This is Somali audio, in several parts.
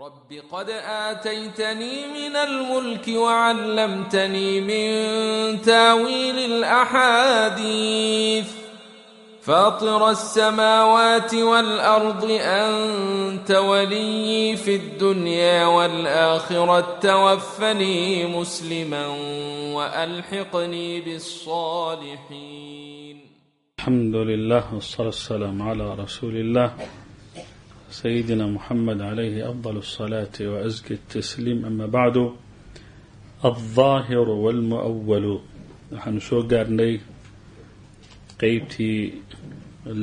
رب قد آتيتني من الملك وعلمتني من تاويل الأحاديث فاطر السماوات والأرض أنت ولي في الدنيا والآخرة توفني مسلما وألحقني بالصالحين الحمد لله والصلاة والسلام على رسول الله سيدنا محمد عليه أفضل الصلاة وأزكى التسليم. أما بعد الظاهر والمؤول. waxaanu soo gaarnay qeybtii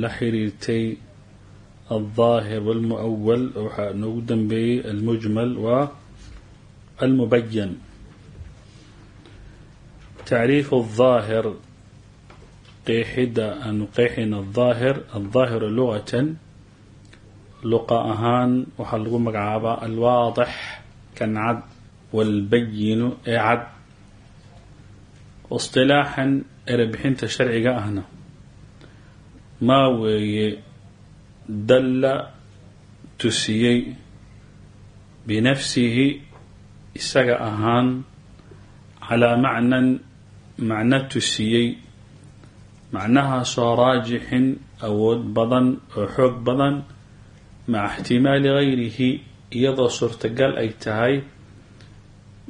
la xiriirtay الظاahir والmuأwl waxaa noogu dambeeyey almujmal waa almubayan tacriifu الظaahir qeexida aanu qeexayna الظaahir الظaahir lugatan luqa ahaan waxaa lagu magacaabaa alwaadix kan cad waalbayinu ee cad. Istilaaxan erebixinta sharciga ahna. Maa weeye dalla tusiyey binafsihi isaga ahaan calaa macnan macna tusiyey. Macnahaasoo raajixin awood badan oo xoog badan maca ixtimaali gayrihi iyadoo suurtagal ay tahay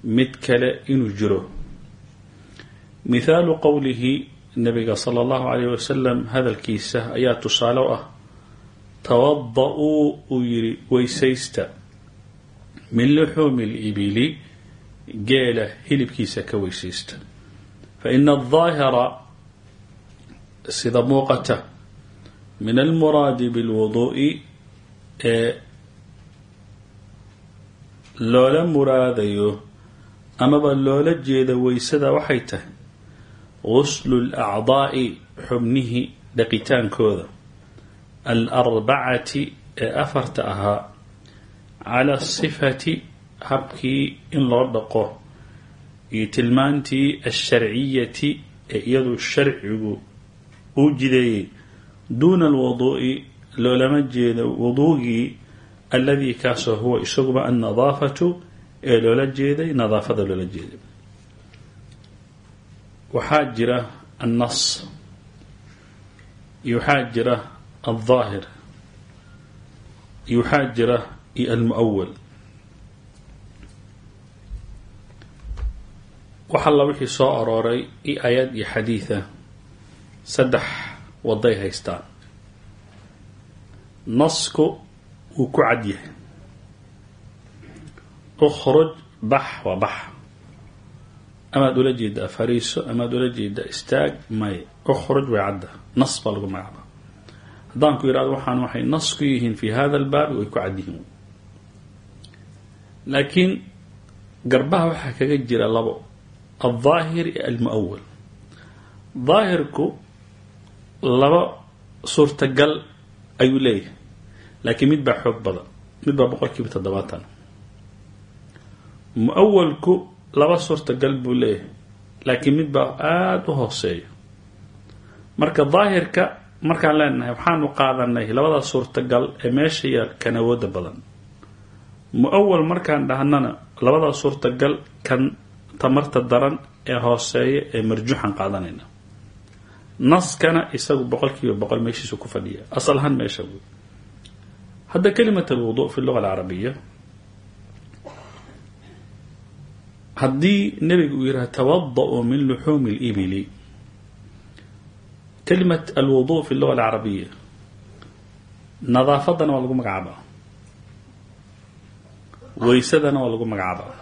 mid kale inuu jiro. Mithaalu qowlihi nabiga sala allahu calayh wasalam hadalkiisa ayaa tusaale u ah tawada-uu uu yidhi weysaysta. Min luxuumi libili geela hilibkiisa ka weysaysta. Fa ina aldaahira sida muuqata min almuraadi bilwuduu'i ee loola muraadayo amaba loola jeeda weysada waxay tahay guslu lacdaa'i xubnihii dhaqitaankooda. Alarbacati ee afarta ahaa cala sifati habkii in loo dhaqo iyo tilmaantii alsharciyati ee iyadu sharcigu uu jideeyey duuna alwuduu'i loolama jeedo wuduugii alladii kaasoo huwa isaguba annadaafatu ee loola jeeday nadaafada loola jeeday. Waxaa jira annas iyo waxaa jira aldaahir iyo waxaa jira iyo almuawal wax alla wixii soo arooray i ayad iyo xadiida saddex waday haystaan nasku wuu ku cad yahay. Ukhruj bax waa bax. Amaad ula jeedaa fariiso amaad ula jeedaa istaag may ukhruj way cadda. Nas baa lagu magacaaba haddaan ku yidhahdo waxaan waxay nas ku yihiin fi hada albaabi way ku cad yihiin. Laakiin garbaha waxaa kaga jira labo aldaahir iyo almuawal daahirku laba suurtagal ayuu leeyahay laakiin mid baa xoog badan mid baa boqol kiiba toddobaatan. Muawalku laba suurtagal buu leeyahay laakiin mid baa aada u hooseeya marka daahirka markaan leenahay waxaanu qaadanay labada suurtagal ee meesha yaal kan awooda badan. Mu'awal markaan dhahnana labada suurtagal kan tamarta daran ee hooseeya ee marjuuxan qaadanayna. Naskana isagu boqol kiiba boqol meeshiisu ku fadhiya asal ahaan meesha wey hadda kalimat alwudu fi luga alcarabiya haddii nebigu uu yidhaha tawada-u min luxuumi libili kalimat alwudu fi luga alcarabiya nadaafadana waa lagu magacaabaa. Weysadana waa lagu magacaabaa.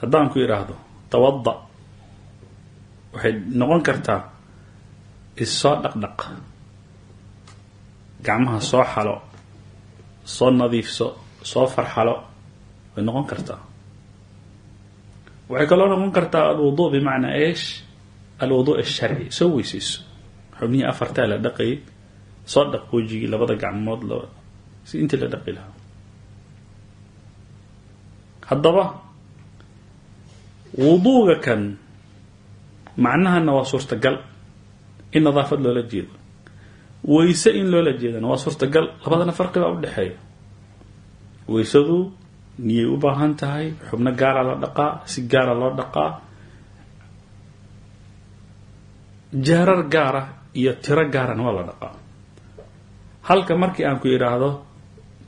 Haddaan ku idhaahdo tawada waxay noqon kartaa issoo dhaqdhaq gacmaha soo xalo soo nadiifso soo farxalo way noqon kartaa. Waxay kaloo noqon kartaa alwudu bimacnaa eesh? Alwudu asharci soo weysayso. Xubnihii afartaa la dhaqayay soo dhaq wejigii labada gacmood si intii la dhaqi lahaa. Haddaba wuduuga kan macnahana waa suurtagal in nadaafad loola jeedo weyse in loola jeedana waa suurtagal labadana farqi baa udhexeeya weysadu niyay u baahan tahay xubno gaara la dhaqaa si gaara loo dhaqaa. Jaarar gaara iyo tiro gaarana waa la dhaqaa. Halka markii aan ku idhaahdo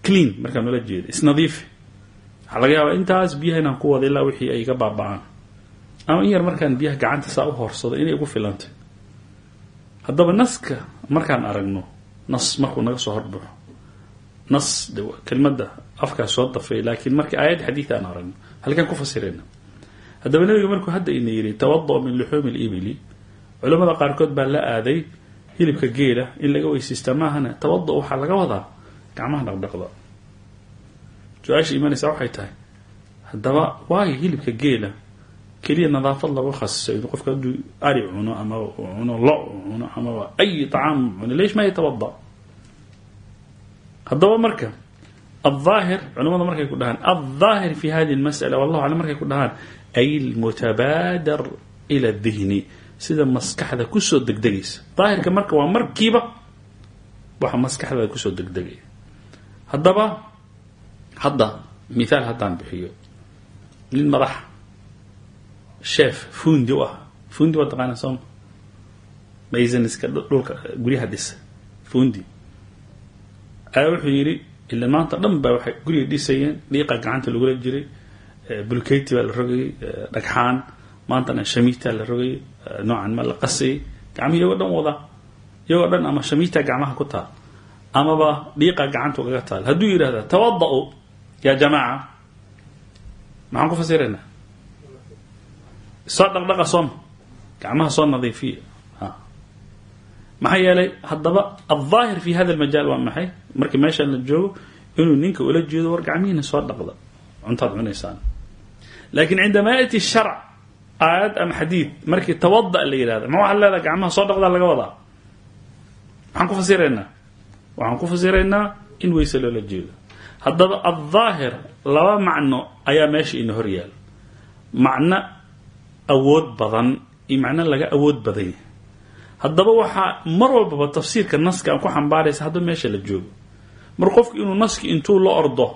clean markaan ula jeedo isnadiifi waxaa laga yaabaa intaas biyaha inaan ku wada ilaa wixii ay iga baaba-aan. Ama in yar markaan biyaha gacanta saa u hoorsado inay ugu filantay haddaba naska markaan aragno nas markuu naga soo horbaxo nas kelmadda afkaas soo dafay laakiin markii aayad xadiid aan aragno halkaan ku fasirayna. Haddaba nabiga markuu hadda ina yidhi tawada min luxuumi libili culamada qaarkood baa la aaday hilibka geela in laga weysaysta maahana tawada waxaa laga wadaa? Gacmaha dhaqdhaqda. Su'aasha imanaysaa waxay tahay haddaba waayo hilibka geela keliya nadaafad lagu khasiso inuu qofka hadduu ari cuno ama cuno lo cuno amaba ay طacaam cuno leesh ma yatawada haddaba marka الظاahir culamada markay ku dhahaan الظاahir fi hadi الmasألة wallahu aclam markay ku dhahaan ay اlmutabaadar ilى الdihni sida maskaxda kusoo degdegaysa daahirka marka waa markiiba waxa maskaxdaada kusoo degdegaya haddaba hadda mithaal haddaan bixiyo nin madax sheef fundi u ah fundi waa taqaana sooma mayzaniska dhulka guryaha dhisa fundi. Ayaa wuxuu yidhi ila maanta dhan baa waxay guriga dhisayeen dhiiqa gacanta lagula jiray bulkeyti baa la rogayay dhagxaan maantana shamiita la rogayay noocan ma la qasayay gacmihi iyagoo dhan wada iyagoo dhan ama shamiita gacmaha ku taal amaba dhiiqa gacanta ugaga taal. Hadduu yidhahda tawada-u yaa jamaaca maxaan ku fasiraynaa soo dhaqdhaqa sooma. Gacmaha soo nadiifiya maxaa yeelay haddaba alظaahir fi hada almajaal waa maxay? Markii meeshaan la joogo inuu ninka ula jeedo war gacmihiina soo dhaqda. Cuntaad cunaysaan laakiin cindamaa yati sharc aayad ama xadiid markii tawada la yidhahda ma waxaad leedaha gacmaha soo dhaqdaa laga wadaa? Maxaan ku fasiraynaa. Waxaan ku fasiraynaa in weyse loola jeedo. Haddaba alظaahir laba macno ayaa meesha ina hor yaal awood badan iyo macno laga awood badan yahay. Haddaba waxaa mar walbaba tafsiirka naska aan ku xambaaraysa haddaba meesha la joogo. Mar qofku inuu naski intuu la ordo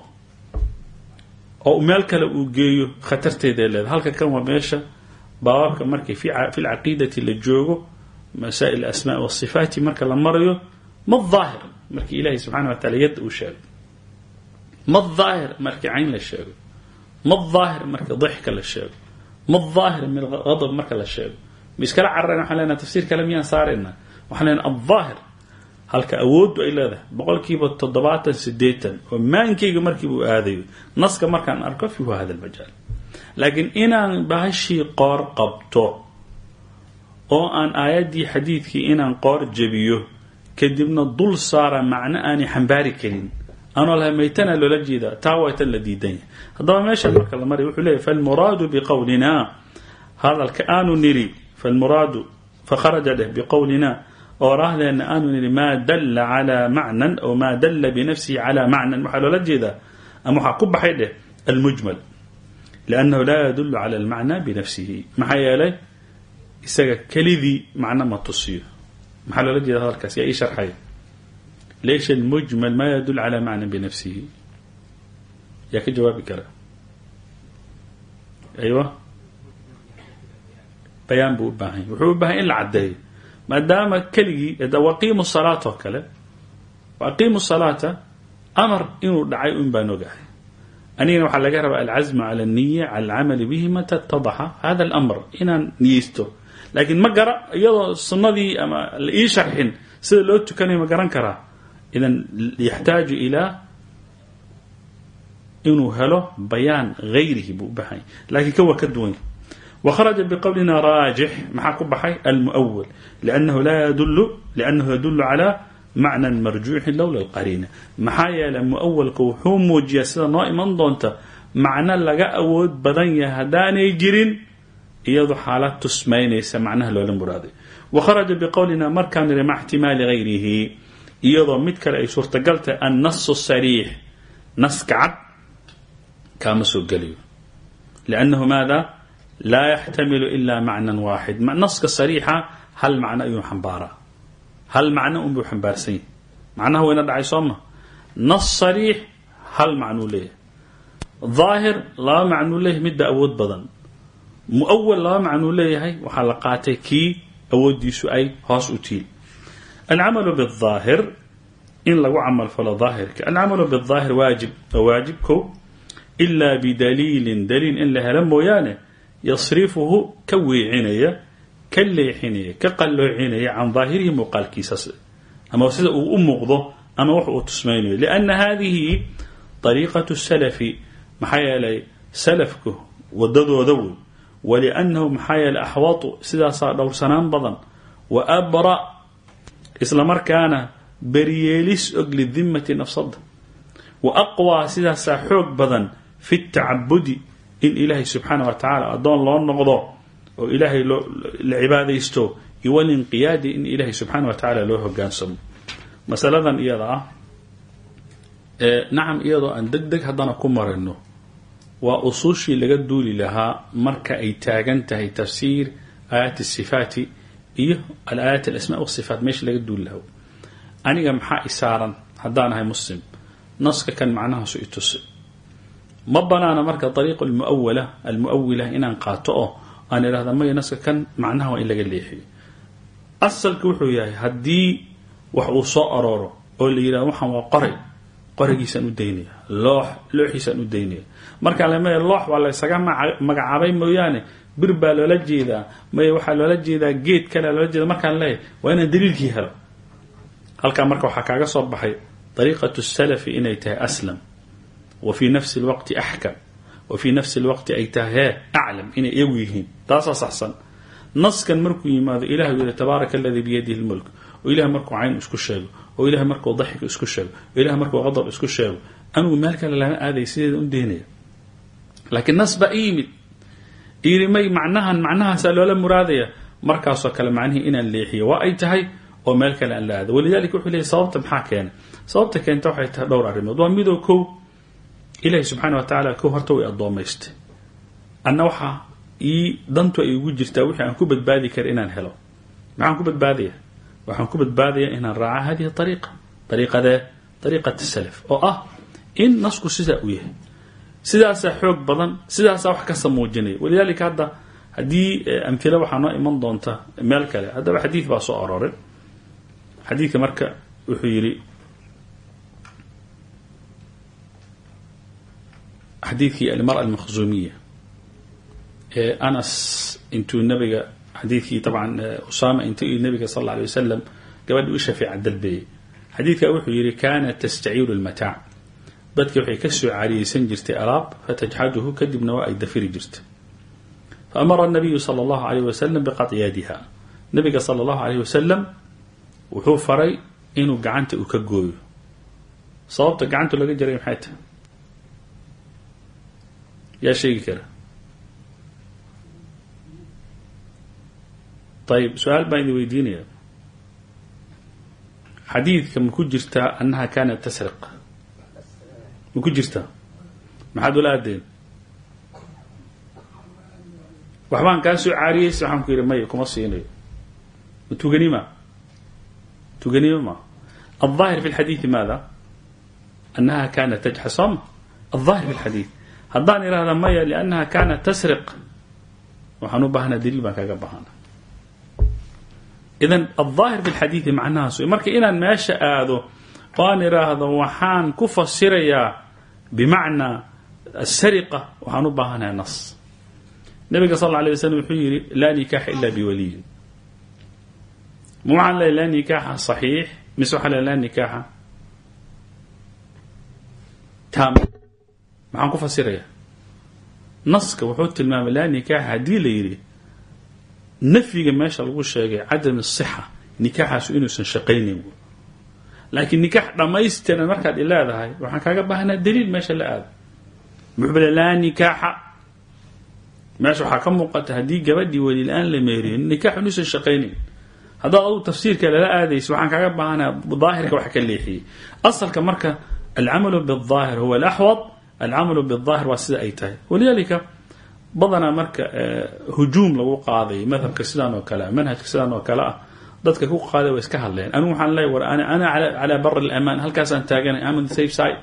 oo meel kale uu geeyo khatarteeday leedahay. Halka kan waa meesha baabaabka markii fi lcaqiidati la joogo masaa'il asmaa wasifaati marka la marayo ma daahir markii ilaahay subxana wa taala yadda uu sheego ma daahir markii cayn la sheego ma daahir markii dixka la sheego ma daahir min adab marka la sheego. Ma iskala cararayna waxaan leenaha tafsiir kale miyaan saarayna? Waxaan leenaha aldaahir halka awooddu ay leedahay boqolkiiba toddobaatan sideetan oo maankayga markii uu aadayo naska markaan arko fi hada almajaal laakiin inaan bahashii qoor qabto oo aan aayaddii xadiidkii inaan qoor jebiyo kadibna dul saara macno aanay xambaari karin anoo laha maytana loola jeedaa taa waa tan la diidan yahay. Haddaba meeshaan marka la maray wuxuu leeyahy falmuraadu biqowlina hadalka aanu niri falmuraadu fakharaja dheh biqowlina oo raahdeena aanu niri maa dalla calaa macnan aw maa dalla binafsihi calaa macnan. Waxaa loola jeedaa ama waxaa ku baxay dheh almujmal liannahu laa yadullu cala almacna binafsihi. Maxaa yeelay isaga kelidii macno ma tusiyo. Maxaa loola jeeda hadalkaas? Yaa ii sharxaya leesh almujmal maa yadul calaa macnan binafsihi yaa ka jawaabi kara aywa bayaan buu u baahan yahy wuxuu u baahanya in la caddeeyo maadaama keligii waqiimu salaata oo kale waqiimu salaata amar inuu dhacay un baan ogahay anigana waxaa laga rabaa alcazmu cala alniya cala alcamali bihi mata ttadaxa hada alamr inaan niyeysto laakiin ma gara iyadoo sunnadii ama la ii sharxin sida loo tukanayo ma garan karaa idan yaxtaaju ilaa inuu helo bayaan gayrihi buu u baahanya lakiin kan waa ka duwanya وخرج بqولنا راaجح maxaa ku baxay المؤول لأنه يدل على معنى مرجوح lowla الqرينة maxaa yeelay مؤولka wuxuu muujiyaa sida noo iman doonta macno laga awood badan yahay haddaanay jirin iyadoo xaalad tusmaynaysa macnaha loola muraaday وخرجa بqولنا markaan niri mع احتimaali غayrihi iyadoo mid kale ay suurtagal tahay annasu sariix naska cad kama soo gelayo liannahu maada laa yaxtamilu ila macnan waaxid. Naska sariixa hal macno ayuu xambaaraa hal macno unbuu xambaarsan yahy macnaha wayna dhacay sooma nas sariix hal macnuu leeyahay. Daahir laba macnuu leeyahay midba awood badan. Muawal laba macnuu leeyahay waxaa la qaatay kii awooddiisu ay hoos u tiil alcamalu biاdaahir in lagu camal falo daahirka alcamalu biاdaahir waajib waa waajib ko ilaa bidaliilin daliil in la helo mooyaane yasrifuhu ka weecinaya ka leexinaya ka qalloocinaya can daahirihi muuqaalkiisa ama sida uu u muuqdo ama wax uu tusmaynayo lianna hadihi طariiqaة salafi maxaa yeelay salafku wadadooda wey waliannahu maxaa yeelay axwatu sidaasaa dhowrsanaan badan wa abra isla markaana beriyeelis og lidimati nafsada wa aqwaa sidaasaa xoog badan fi tacabudi in ilaahay subxaana wa tacaala addoon loo noqdo oo ilaahay la cibaadaysto iyo walinqiyaadi in ilaahay subxaana wa tacaala loo hogaansamo. Masaladan iyada ah nacam iyadoo aan deg deg haddana ku marino waa usuushii laga duuli lahaa marka ay taagan tahay tafsiir aayaat sifaati iyo alaayaat alasmaa wasifaat meesha laga duuli lahaa aniga maxaa isaaran haddaan ahay muslim? Naska kan macnahaasu itusi ma banaana marka ariiq almuawala almuawila inaan qaato oo aan idhahda maya naska kan macnaha waa in laga leexiyo. Asalka wuxuu yahay haddii wax uu soo arooro oo la yidhahdo waxaan waa qoray qoragiisaan u daynaya loox looxiisaan u daynaya. Markaan le maya loox waa laysaga magacaabay mooyaane bir baa loola jeedaa maya waxaa loola jeedaa geed kale loola jeeda markaan leeyahay waa inaan daliilkii helo. Halkaa marka waxaa kaaga soo baxay dariiqatu salafi inay tahay aslam. Wa fii nafsi lwaqti axkam wa fii nafsi lwaqti ay tahay hee aclam inay iyagu yihiin. Taasaa saxsan. Naskan markuu yimaado ilah u yihi tabaaraka aladii biyadihi lmulk oo ilahay markuu cayn isku sheego. Oo ilahay markuu daxik isku sheego. Oo ilahay markuu qadab isku sheego. Anugu meel kale lama aaday sideeda u daynaya laakiin nas baa i yidhi may macnahan macnahaasaa loola muraadaya. Markaasoo kale macnihii inaan leexiyo waa ay tahay oo meel kale aan la aado. Walidalika wuxuu leeyay sababta maxaa keena sababta keenta waxay tahay dhowr arrimood. Waa midoo kow ilaahi subxaana wa tacaala kow horta way addoomaystay. Anna waxaa ii dantu ay ugu jirtaa wixii aan ku badbaadi kara inaan helo. Maxaan ku badbaadaya? Waxaan ku badbaadaya inaan raaca hadihi ariiqa ariiqadee ariiqat salaf oo ah in nasku sidaa u yahay sidaasaa xoog badan sidaasaa wax kasta muujinaya walidaalika hadda haddii amhila waxaa noo iman doonta meel kale. Haddaba xadiid baa soo arooray. Xadiidka marka wuxuu yidhi xadiidkii almara almakhzuumiya ee anas intuu nabiga xadiidkii dabcan usama intuu nabiga sal alla alay wasalam gabadhi u shafeeca dalbeeyey xadiidka wuxuu yidhi kaanat tastaciiru dadki waxay ka soo caariyeysan jirtay alaab fatajxaduhu kadibna waa ay dafiri jirtay. Faamara nabiyu sala allahu alayh wasalam biqatyadiha. Nabiga sala allahu alayh wasalam wuxuu faray inuu gacanta uu ka gooyo. Sababta gacantu laga jaray maxay tahay? Yaa sheegi kara. Ayib su'aal baan idin weydiinaya. Xadiidka ma ku jirtaa annaha kaanat tasriq ma ku jirtaa maxaad ula aadeen waxbaan kaa soo caariyeysa waxaan ku yidhi maya kuma siinayo ma tuganima tuganima ma الظاهر في الحديث ماذا أنها كانت تجحد صم الظاهر في الحديث haddaan ihahda maya لأنها كانت تسرق waxaan u baahana daliil baan kaga bahana idan الظاهر في الحadiiثi macnahaas marka inaan meesha aado oo aan ihaahdo waxaan ku fasirayaa بمعنى السرقة waxaan u نص. nas nabiga الله lla alay waslm wuxuu yidhi laa nikaaxa ila biwaliyin ma waxaan leehay laa nikaaxa saxiix mise waxaan lehay laa nikaaxa taam maxaan ku fasiraya naska wuxuu tilmaamay laa nikaaxa haddii la yidhi nafyiga meesha lagu sheegay cadam sixa nikaaxaasu inuusan shaqaynayn laakiin nikaax dhammaystiran markaad i leedahay waxaan kaaga baahanaa daliil meesha la aado. Muxbala laa nikaaxa. Meesha waxaa ka muuqata haddii gabadhii weli la'aan la meeriynin nikaax unuusan shaqaynin. Haddaad adugu tafsiirka lala aadayso waxaan kaaga baahanaa daahirka wax ka leexiyey asalka marka alcamalu biاdaahir huwa alaxwad alcamalu biاdaahir waa sida ay tahay. Walidaalika badanaa marka eh, hujuum lagu qaaday madhabka sidaan oo kale ah manhajka sidaan oo kale ah dadka ku qaaday way iska hadleen. Anigu waxaan leeya war ana calaa bar اlamaan halkaasaan taaganay am on the safe side.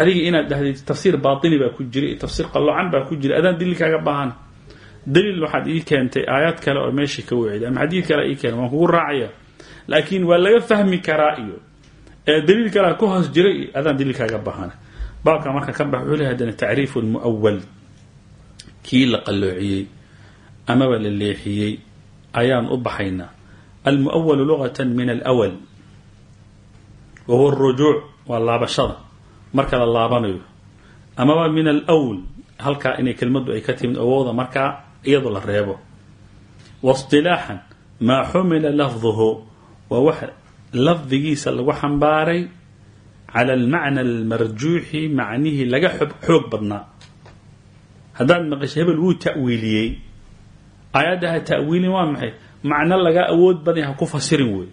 Adiga inaad dhahdid tafsiir baatini baa ku jira tafsiir qaloocan baa ku jira adaan daliil kaaga baahana daliil waxaad ii keentay aayaad kale oo meeshii ka wecida ama xadiid kale ii keena waan kugu raacaya. Laakiin waa laga fahmi karaa iyo ee daliil kalea ku hoos jira iyo adaan daliil kaaga baahana baabka marka ka bax wuxuu lehay haddana tacriifu lmu'awal kii la qalloociyey amaba la leexiyey ayaan u baxaynaa almuawalu luqata min alwal wahuwa huwa waa laabashada. Marka la laabanayo. Amaba min alwl halkaa inay kelmaddu ay ka timid awowda markaa iyadoo la reebo. Wasilaaxan maa xumila lafduhu. Waa wax lafdigiisa lagu xambaaray cala almacna almarjuuxi macnihii laga xoog badnaa. Haddaad maqasho hebel wuu ta'wiiliyey aayaddaha ta'wiilin waa maxay macno laga awood badan ha ku fasirin wey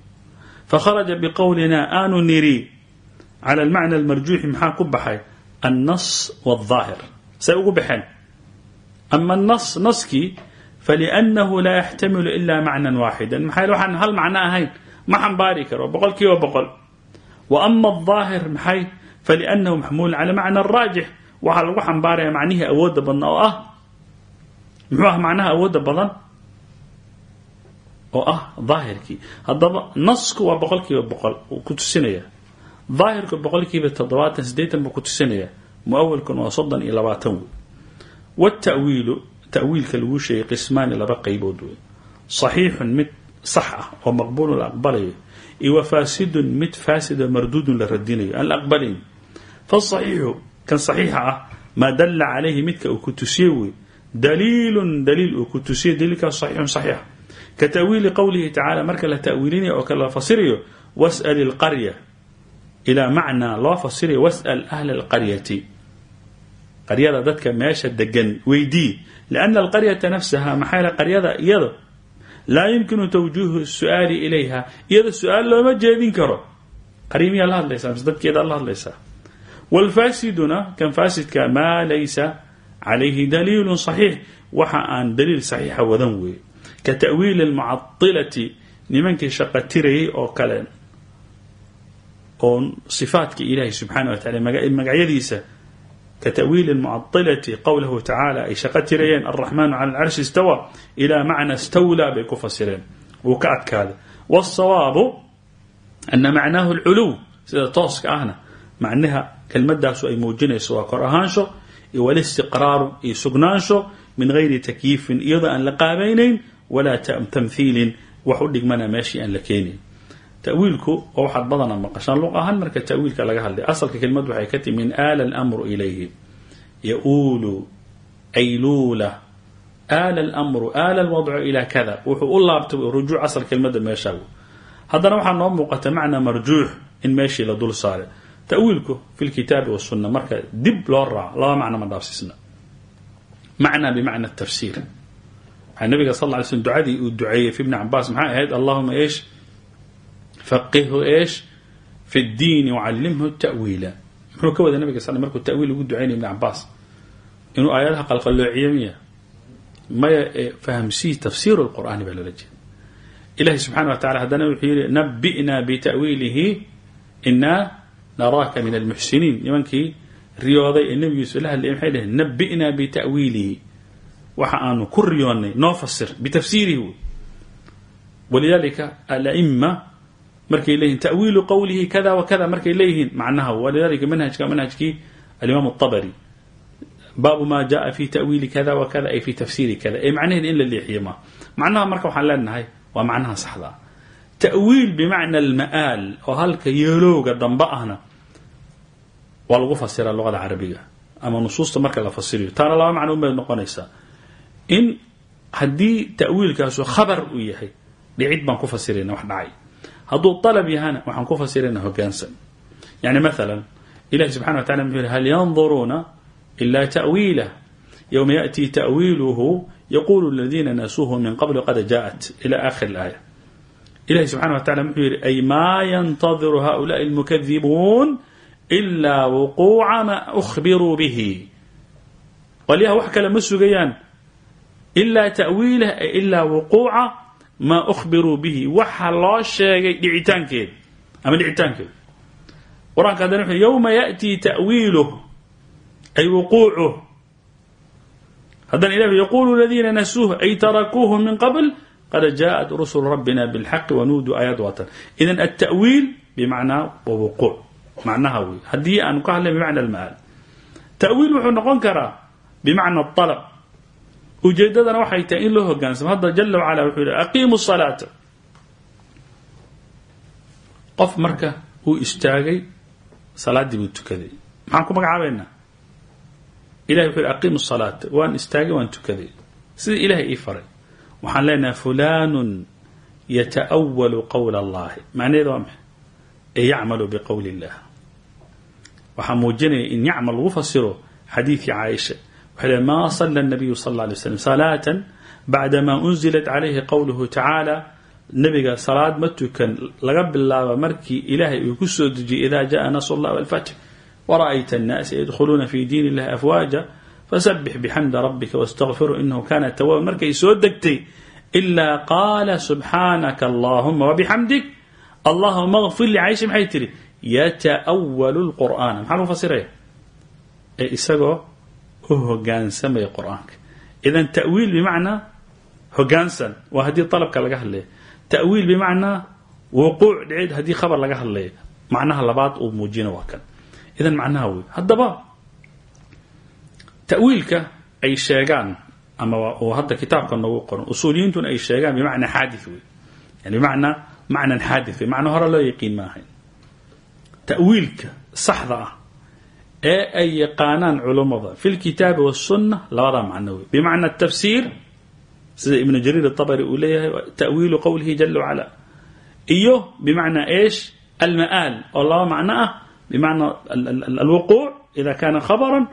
fakharaja biqowlina aanu niri cala almacna almarjuuxi maxaa ku baxay annas wاlظaahir say ugu baxeen ama nas naskii faliأnnahu laa yaxtamilu ila macna waaxida maxaa waxaan hal macno ahayn ma xambaari karo boqol kiiba boqol wa ama الظaahir maxay faliأnnahu maxmuul cala macna raajix waxaa lagu xambaaraya macnihii awoodda badna oo ah muxuu ah macnaha awoodda badan? Oo ah daahirkii. Haddaba nasku waa boqol kiiba boqol uu ku tusinaya daahirku boqol kiiba toddobaatan sideetan buu ku tusinaya muawalkuna waa soddon iyo labaatan wey watawiilu tawiilka lagu sheegay qismaani laba qaybood wey saxiixun mid sax ah oo maqbuulun la aqbalayo. Iyo wa mid faasid oo marduudun la radinayo. Aan la aqbalayn. Fasaxiixu kan saxiixa ah maa dalla calayhi midka uu ku tusiye wey daliilun daliil uu ku tusiye daliilkaas saxiixun saxiixa ka tawiili qowlihi tacala marka la ta'wiilinayo oo kale la fasirayo was'al ilqarya ilaa macnaa loo fasirayo was'al ahla alqaryati qaryada dadka meesha degan weydii. Lianna alqaryata nafsaha maxaa yale qaryada iyada laa yumkinu tawjiihu su'aali ilayha iyada su'aal looma jeedin karo. Qarya miyaa la hadlaysaa mise dadkeedaa la calayhi daliilu صaxiix waxa aan daliil saxiixa wadan weeye ka ta'wiili اlmucailati nimankii shaqa tirayay oo kale oo صifaatka ilahi subxaana wa taala magacyadiisa ka ta'wiili اlmucailati qowlahu tacaala ay shaqo tirayeen alraxmanu cala alcarshi istawa ilaa macna stawlaa bay ku fasireen wuu ka adkaada wالsawaabu ana macnaahu اlculuw sida tooska ahna macnaha kelmadaasu ay muujinayso waa kor ahaansho iyo walistiqraaru iyo sugnaansho min gayri takyiifin iyadoo aan la qaabaynayn walaa tamhiilin wax u dhigmana meeshii aan la keenayn tawiilku oo waxaad badana maqashaan luq ahaan marka tawiilka laga hadlay asalka kelmad waxay ka timi min aala almru ilayhi. Yaulu ayluula aala almru aala alwadcu ilaa kada wuxuu u laabtay rujuuc asal kelmada meeshaa haddana waxaa noo muuqata macna marjuux in meeshii la dul saaray tawiilku fi lkitaabi wasunna marka dib loo raaco laba macno ma dhaafsiisna. Macna bimacna tafsiir waxaa nabiga sal ly slm ducadii uu duceeyey fi bni cabaas maxay ahayd? Allahuma eesh faqihhu eesh fi ddiini wacallimhu ta'wiila. Muxuu ka wada nabiga sal markuu tawiil ugu ducaynaya ibni cabaas inuu aayadaha qalqaloociyo miya? Maya fahamsii tafsiiru lqur'aani baa loola jeeda ilahi subxana wa tacala haddana wuxuu yihi nabi'na bita'wiilihi inaa naraaka min almuxsiniin nimankii riyooday ee nebigiisu la hadlayay maxay dhaheen nabi'na bita'wiilihi waxa aanu ku riyoonnay noo fasir bitafsiirihi wey walidalika ala'ima markay leeyihin ta'wiilu qowlihi kada wa kada markay leeyihiin macnaha walidalika manhajka manhajkii alimaam الطabri baabu ma jaءa fi ta'wiili kada wa kada ay fi tafsiiri kada ee macnaheed in la leexiye ma macnaha marka waxaan leenahay waa macnaha saxda ta'wiil bimacna alma'aal oo halka yeelowga dambe ahna waa lagu fasiraa luqada carabiga ama nusuusta marka la fasiriyo taana laba macno unbay noqonaysaa in haddii ta'wiilkaasu khabar uu yahay dhicid baan ku fasirayna wax dhacay hadduu dalab yahana waxaan ku fasirayna hogaansan yani maala ilahi subxana wa tacala muxuu yihi hal yanduruuna ila ta'wiilah yowma yaأtii ta'wiiluhu yaqulu اladiina nasuuhu min qabl qad jaءat ila akhir اlaaya ilahi subxana wa tacala muxuu yihi ay maa yantadiru haؤulaءi اlmukadibuun ilaa wuquuca maa uhbiruu bihi qolyaha wax kale ma sugayaan ilaa ta'wiilah e ilaa wuquuca maa uhbiruu bihi waxa loo sheegay dhicitaankeed ama dhicitaankeed qur'aanka haddana wuxuu yowma ya'tii ta'wiiluh ay wuquucuh haddana ilah yaqulu ladiina nasuuh ay tarakuuhu min qabl qad jaaءat rusul rabbina biاlxaqi wanuudu aayaad waatan idan atawiil bimacnaa wawuquuc macnaha wey haddii aanu ka hadlay bimacna almaal ta'wiil wuxuu noqon karaa bimacna alab ujeeddadana waxay tahay in loo hogaansamo. Hadda jala wacala wuxuu yihi aqiimu salaata. Qof marka uu istaagay salaaddii buu tukaday. Maxaan ku magacaabaynaa? Ilahay wuxuu yihi aqiimu salaata. Istaagay waan tukaday. Sida ilahay ii faray. Waxaan leenahay fulanun yata'walu qowla allahi. Macnaheeda waa maxay? Ee yacmalu biqowli illah waxaa muujinaya in yacma lagu fasiro xadiidkii caaisha. Waxay leey ma sala nabiyu sal alla alay slam salaatan bacdamaa unzilat calayhi qowluhu tacaala. Nebiga salaad ma tukan laga bilaaba markii ilaahay uu ku soo dejiyey idaa jaa nasru llah walfatx waraأyta annaasa yadkhuluuna fi diin illahi afwaaja fasabix bixamdi rabbika wاstakfiru inahu kana tawaaba markay soo degtay ilaa qaala subxaanaka allahuma wabixamdik allahuma kfir li caisha maxay yata'walu lqur'aana maxaa lagu fasiraya ee isagoo u hogaansamaya qur'aanka. Idan ta'wiil bimacnaa hogaansan waa haddii dalabka laga hadlaya. Ta'wiil bimacnaa wuquuc dhicid haddii khabar laga hadlaya. Macnaha labaad uu muujina waa kan. Idan macnaha wey haddaba ta'wiilka ay sheegaan ama uu hadda kitaabka noogu qoran usuuliyiintuna ay sheegaan bimacnaa xaadi wey yani bimacnaa macnan ta'wiilka saxda ah ee ay yaqaanaan culummada fi lkitaabi wasunna labadaa macno wey bimacna tafsiir sida ibnu jariir atabari uu leeyahay ta'wiilu qowlihi jala wacala iyo bimacnaa eesh alma'aal oo laba macno ah bimacna alwuquuc ida kana khabran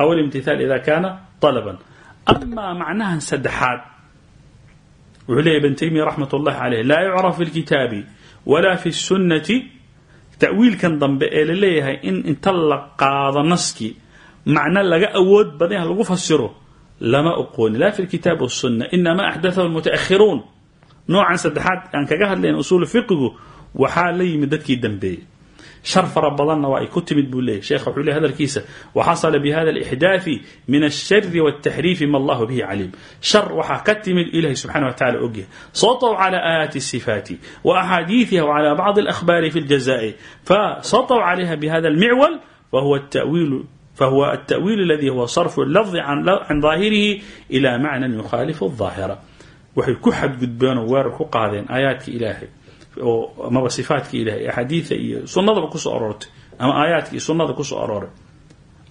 aw alimtithal ida kana طalaban amaa macnahan saddexaad wuxuu leeyahy ibn taymiya raxmat اllahi caleyh laa yucraf fi lkitaabi wala fi الsunnati ta'wiilkan dambe ee la leeyahay in inta la qaado naskii macno laga awood badan yaha lagu fasiro lama oqooni la fi lkitaab wasunna inama axdathahu lmutaakhiruun noocan saddexaad aan kaga hadlayn usuul fiqigu waxaa la yimid dadkii dambeeyey shar fara badanna waa ay ku timid buu leeyay sheekh wuxuu leey hadalkiisa waxasala bihada alixdaathi min alshari waltaxriifi ma allahu bihi caliim shar waxaa ka timid ilahi subxana wa tacala ogyahay satow cala aayaati sifaati wa axaadiiثiha wcala bacضi alakhbaari fi ljazaa'i fasatow calayha bihada almicwal fahuwa التأwiilu فهو التأويل الذي هو صرف اللفظ عن ظاهره إلى معنى يخالف الظاهرة waxay ku xadgudbeen oo weerar ku qaadeen aayaadka ilaahay oo amaba sifaatka ilahay axaadiida iyo sunnadaba ku soo aroortay ama aayaadka iyo sunnada ku soo arooray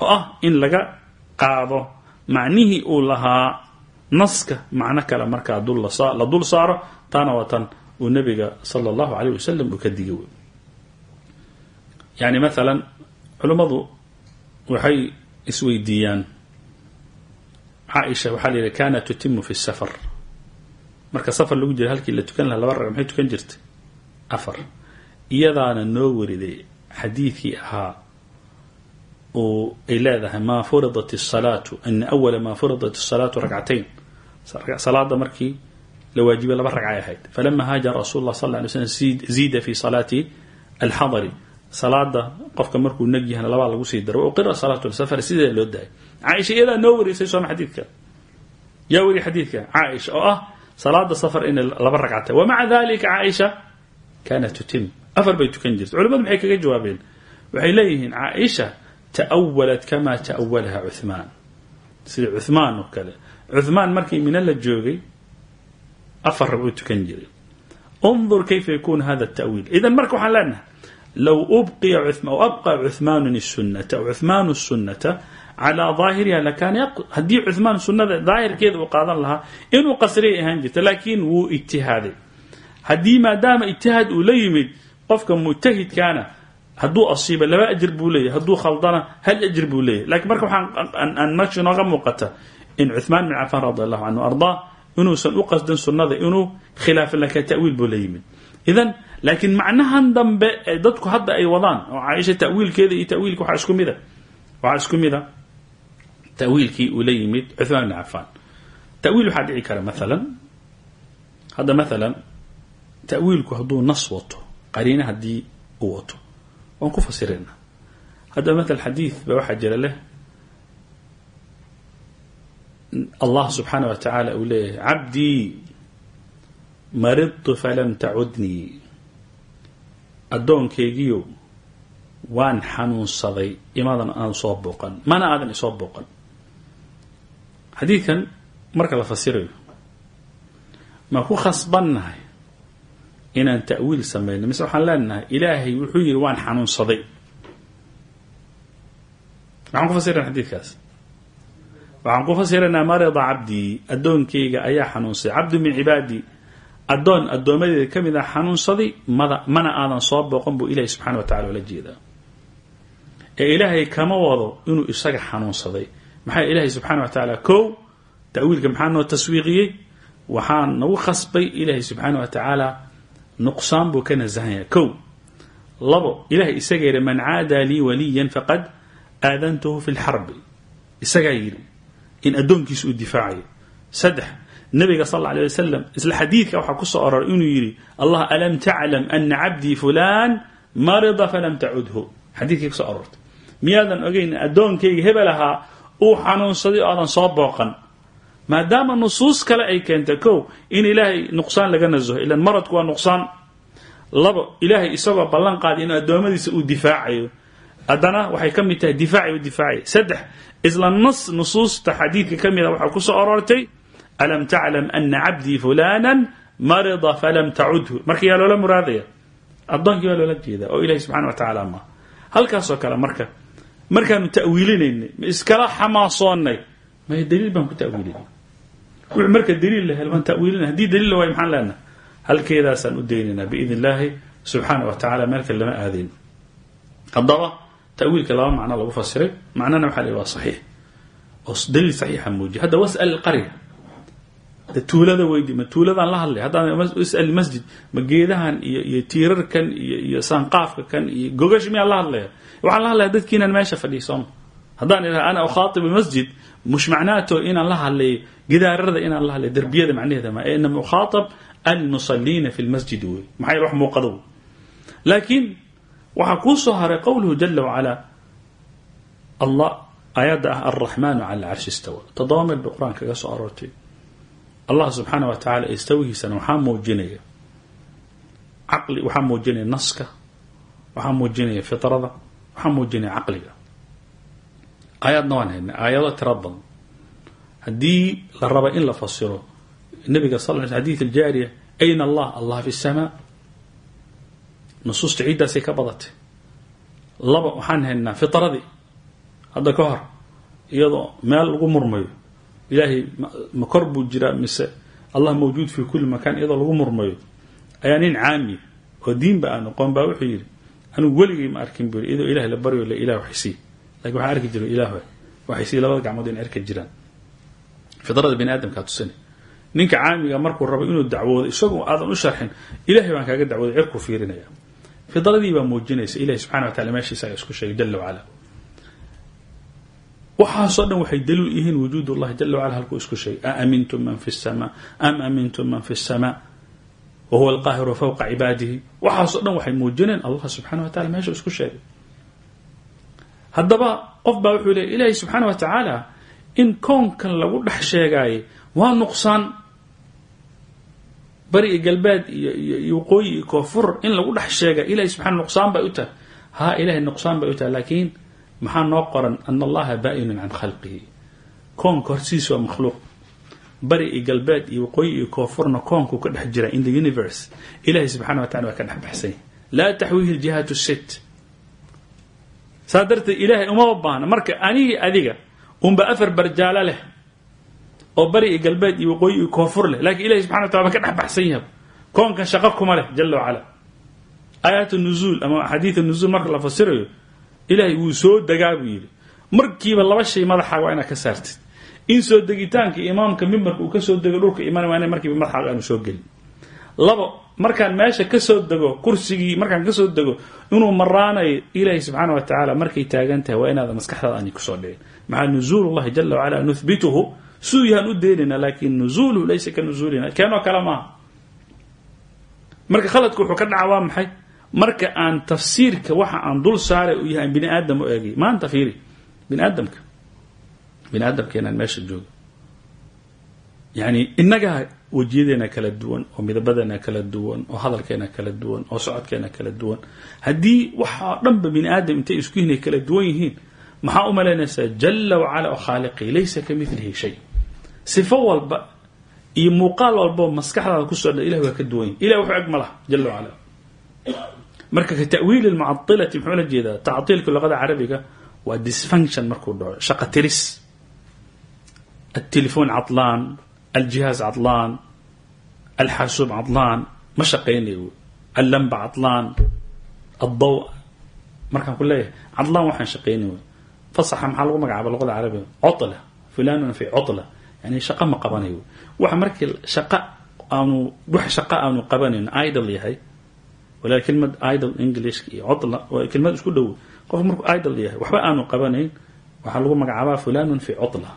oo ah in laga qaado macnihii uu lahaa naska macno kale markaa la dul saaro taana waa tan uu nabiga sala allahu alayh wasalam uu ka digay yani maalan culummadu waxay isweydiiyaan caaisha waxaa la kana tutimu fi safar. Marka safar lagu jira halkii la tukan laha laba rag maxay tukan jirtay afar. Iyadaana noo wariday xadiidkii ahaa oo ay leedahay maa furidat isalaatu ana awala maa furidat isalaatu rakcatayn salaada markii la waajibay laba ragcay ahayd. Falama haajara rasul lah sal ly slm ziida fi salaati alxadari. Salaada qofka markuu neg yahana labaa lagu sii daro uqira salaatu safar sideeda loo daayay? Caaisha iyadaa noo warisay sooma xadiidka. Yaa weri xadiidka caaisha oo ah salaada safar inay laba ragcatay wamaca dalika caaisha? Kaanat tutim afar bay tukan jirta culimadu maxay kaga jawaabeen waxay leeyihiin caaisha ta'awalat kama ta'awalaha cuhmaan sida cuhmaan oo kale cuhmaan markii mina la joogay afar rag uu tukan jiray undur kayfa yakunu hada ta'wiil idan marka waxaan leenahay low abqa cuhmaanu sunata aw cuhmaanu sunnata calaa daahiriha lakaana haddii cuhmaan sunnada daahirkeeda uu qaadan lahaa inuu qasriyay ahaan jirta laakiin wuu ijtihaaday haddii maadaama ijtihaad uu la yimid qofka mujtahidkaana hadduu asiiba laba ajir buu leeyahy hadduu khaldana hal ajir buu leeyahy lakiin marka waxaan meesha nooga muuqata in cuhmaan bin cafaan radi allahu canhu ardaa inuusan u qasdin sunnada inuu khilaafin laakiin ta'wiil buu la idan laakiin macnahan dambe dadku hadda ay wadaan oo caaisha ta'wiilkeeda iyo ta'wiilka waxaa isku mida waxaa isku mida tawiilkii uu la yimid bn cafaan. Tawiil waxaa kara maalan hadda maalan tawiilku hadduu nas wato qariine haddii uu wato. Waan ku fasirayna hadda maala xadiid ba waxaa jira leh allah subxaana wa tacaala uu leeyahay cabdii maridtu falam tacudnii addoonkaygiyo waan xanuunsaday imadan aan soo booqan mana aadan isoo booqan. Xadiidkan marka la fasirayo ma ku khasbannahay inaan ta'wiil samayno. Mise waxaan leenahay ilaahay wuxuu yidhi waan xanuunsaday. Maxaan ku fasirana xadiidkaas. Waxaan ku fasiraynaa marida cabdii addoonkayga ayaa xanuunsaday cabdu min cibaadii addoon addoommadeeda ka mid a xanuunsaday mada mana aadan soo booqan buu ilahay subxana wa tacala ula jeedaa. Ee ilaahay kama wado inuu isaga xanuunsaday. Maxaa ilaahay subxaana wa tacaala kow? Ta'wiilka maxaa noo taswiiqiyey? Waxaa nagu khasbay ilaahay subxaana wa tacaala nuqsaan buu ka nasahan yahay kow labo ilahay isaga yidhi man caadaa lii waliyan faqad aadantuhu fi lxarbi isagaa yidhi in addoonkiisa uu difaacayo. Saddex nabiga sal alla alay wasalam isla xadiidka waxaa ku soo aroray inuu yidhi allah alam taclam ana cabdii fulaan marida falam tacudhu? Xadiidkii ku soo aroortay miyaadan ogeyn addoonkayga hebel ahaa uu xanuunsaday oo aadan soo booqan maadaama nusuus kale ay keentay kow in ilaahay nuqsaan laga nasaho ilan maradku waa nuqsaan. Labo ilaahay isagoo ballan qaaday inuu addoommadiisa uu difaacayo. Haddana waxay ka mid tahay difaaci u difaacay. Saddex isla nas nusuusta xadiidka ka mida waxaa ku soo aroortay alam taclam ana cabdii fulana marida falam tacudhu marka yaa loola muraadaya addoonkii baa loola jeedaa oo ilahi subxana wa tacaala ma halkaasoo kale marka markaanu ta'wiilinaynay iskala xamaasoonnay may daliil baan ku ta'wiilinay wuxuu marka daliil la hel baan ta'wiilinay haddii daliil la waay maxaan leenaha halkeedaasaan u daynaynaa biidn illaahi subxaana wa tacala meel kale lama aadayn haddaba ta'wiilka laba macno lagu fasiray macnana waxa la waa saxiix. Oo daliil saxiixa was'al qarya. De tuulada weydi ma tuuladaan la hadlay. Haddaan masjid ma iyo tiirarkan iyo iyo kan iyo gogash miyaan la hadlaya? Waxaan la hadlaya dadkiinaan meesha fadhiisoon. Haddaan idhaha ana ukhaatibu masjid mush macnaato inaan la hadlayo gidaarada inaan la hadlayo derbiyada macnaheeda ma ee inama ukhaatab almusaliina fi lmasjid wey. Maxaa yeel wax muuqado laakiin waxaa kuu soo haray qowluhu jala wacala allah aayadda ah alraxmaanu cala istawa. Toddoba meel bay qur'aan allah subxaana wa tacala istawihiisana waxaa muujinaya caqli waxaa muujinaya naska waxaa muujinaya fitrada waxaa muujinaya caqliga. Aayaadna waan haynay aayado haddii la raba in la fasiro nabiga sal l xadid aljaariya ayna allah allah fi samaa nusuusta ciiddaasay ka badatay. Laba waxaan haynaa fitradii hadda ka hor iyadoo meel lagu murmayo. Ilaahay ma kor jiraa mise allah mawjuud fi kulli makaan iyadoo lagu murmayo. Ayaa nin caamiya oo diinba aan aqoon baa wuxuu yidhi anigu ma arkin buu iyadoo ilaah la baryo le ilah waxaan arki jiro ilah waxaysii labada gacmood in arki jiraan fidrada bani aadamka tusina ninka caamiga markuu rabo inuu dacwoodo isagu aadan u sharxin ilahay baan kaaga dacwooday cirkuu fiirinaya. Fidradii baa muujinaysa ilahay subxana wa taala meeshiisa aa isku sheegay jala wacala. Waxaasoo dhan waxay daliil yihiin wujuud llahi jala wacala halkuu isku sheegay. A amintum man fi samaa am amintum man fi samaa wa huwa alqaahiru fawqa cibaadihi. Waxaasoo dhan waxay muujineen allah subxana wa taala meesha isku sheegay. Haddaba qof baa wuxuu leeya ilahay subxaana wa tacaala in koonkan lagu dhex sheegaaye waa nuqsaan. Bari iyo galbeed iyo iyo waqooyi iyo koonfur in lagu dhex sheega ilahay subxana nuqsaan bay u tahay. Haa ilahay nuqsaan bay u tahay laakiin maxaa noo qoran? Ana allaha baa-inun can khalqihi. Koonka hortiisa waa makhluuq. Bari iyo galbeed iyo waqooyi iyo koonfurna koonkuu ka dhex jira in the universe. Ilahay subxana wa tacala waa ka dhex baxsanya laa taxwiihi ljihaatu sit saa darteed ilaahay umama baahna marka anigii adiga unba afar barjaalo leh oo bari iyo galbeed iyo waqooyi iyo koonfur leh lakiin ilahi subxana wa tala ba ka dhex baxsan yahay. Koonkan shaqo kuma leh jala wacala aayaat nuzuul ama xadiid nuzuul marka la fasirayo ilaahay wuu soo degaa buu yidhi. Markiiba laba shay madaxaaga waa inaad ka saartid. In soo degitaanka imaamka mimbarka uu ka soo dego dhulka iman waa ina markiiba madaxaaga aanu soo gelin labo markaan meesha ka soo dego kursigii markaan ka soo dego inuu maraanayo ilaahay subxaana wa tacaala markay taagan tahay waa inaada maskaxdaada ani ku soo dhicin maxaa nuzuul llahi jala wacala nuhbituhu siduu yahaan u deenaynaa laakin nuzuuluhu laysa ka nuzuulina. Keenoo kale maaha marka khaladku wuxuu ka dhaca waa maxay? Marka aan tafsiirka waxa aan dul saaray u yahay bini aadam u eegay. Maanta fiiri bini aadamka. Bini aadamkeenaan meesha jooga yani innagaa wejiyadeena kala duwan oo midabadeena kala duwan oo hadalkeena kala duwan oo socodkeena kala duwan. Haddii waxoo dhanba bini aadam intay isku yihiin ay kala duwan yihiin maxaa u malaynaysaa? Jalla wacala oo khaaliqii laysa ka milihi shay. Sifo walba iyo muuqaal walbao maskaxdaada ku soo dha ilah waa ka duwan ilah wuxuu eg ma laha wacala marka ka ta'wiili lmucailati muxuu la jeedaa? Tactiilka luqada carabiga waa disfunction markuu dhaco shaqo atelefon catlaan aljihaaz cadlaan alxaasuub cadlaan ma shaqaynayo allamba cadlaan addaw markaan ku leeyahay cadlaan waxaan shaqaynay fasaxa maxaa lagu magacaaba luqada carabiga cotla fulanun fi cotla yani shaqo ma qabanayo waxa markii shaqa aanu wax shaqa aanu qabanayn idol yahay walaa kelmad idol englishka iyo cotla waa kelmad isku dhow qofku markuu idol yahay waxba aanu qabanayn waxaa lagu magacaabaa fulanun fi cotla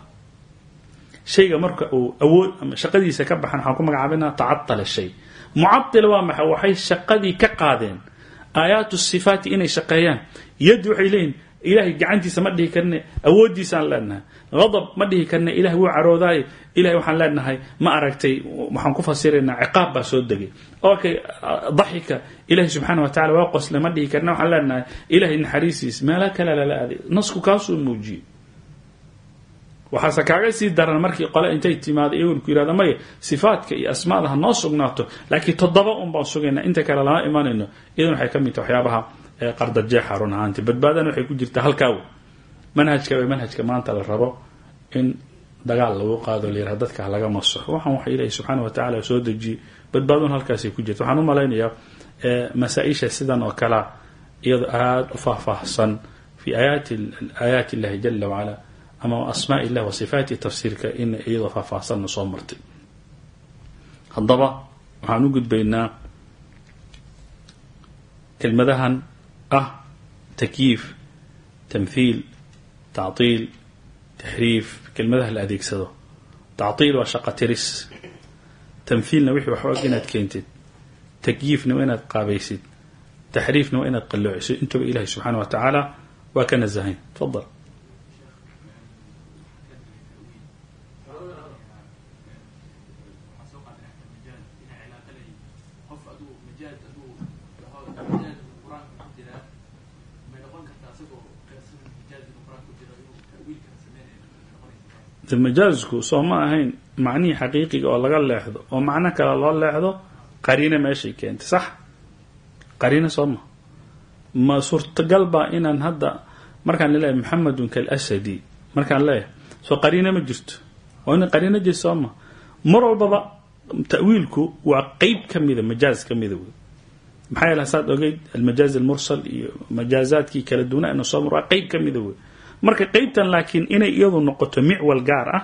shayga marka uu awood shaqadiisa ka baxan waxaan ku magacaabana tacatala shay. Mucatila waa maxay? Waxay shaqadii ka qaadeen. Aayaatu sifaati inay shaqeeyaan. Yaddi waxay leeyihiin ilahay gacantiisa ma dhihi karne awooddiisaan leenahay hadab ma dhihi karne ilahay wuu caroodaayo ilahay waxaan leenahay ma aragtay waxaan ku fasiraynaa ciqaab baa soo degay. Okay daxika ilahay subxaana wa tacala waa qosle ma dhihi karne waxaan leenahay ilahay naxariisiis meelo kale lala aaday. Nasku kaasuu muujiyey waxaase kaaga sii daran markii qole intay timaado iyagun ku yihahda maya sifaadka iyo asmaada ha noo sugnaato laakiin toddoba un baan sugaynaa. Inta kale lama imanayno. Iyadan waxay ka mid tahay waxyaabaha qardajeexa run ahaanti. Badbaadana waxay ku jirtaa halkaa manhajka way manhajka maanta la rabo in dagaal lagu qaado la yihahda dadka laga masaxo. Waxaan waxa ilaahi subxaana wa tacala soo dejiyey badbaadun halkaasay ku jirta waxaan u malaynayaa masaa-isha sidan oo kalea iyadoo aada u faahfaahsan fi aayaati aayaati illahi jala wacala ama asmaa illah wa sifaati tafsiirka in iyadoo faahfaahsanna soo martay. Haddaba waxaan u gudbaynaa kelmadahan ah takyiif tamthiil tactiil taxriif kelmadaha la adeegsado. Tactiil waa shaqa tiris. Tamthiilna wixii waxba og inaad keentid takyiifna waa inaad qaabaysid taxriifna waa inaad qalloocisid intuba ilahi subxaana wa tacaala waa ka nasahayn tafadal majaazku soo ma ahayn macnihii xaqiiqiga oo laga leexdo oo macno kale loo leexdo qariino meeshay keentay. Sax. Qariino soo ma. Ma suurtagal baa inaan hadda markaan leeyahay maxamedun kalasadi markaan leeyahay soo qariino ma jirto. Waa ina qariino jirto soo ma. Mar walbaba ta'wiilku waa qeyb ka mida majaaz ka mida wey. Maxaa yeele saad ogeyd almajaaz almursal iyo majaazaadkii kala duwana ina soo mar waa qeyb ka mida wey marka qeybtan laakiin inay iyadu noqoto micwal gaar ah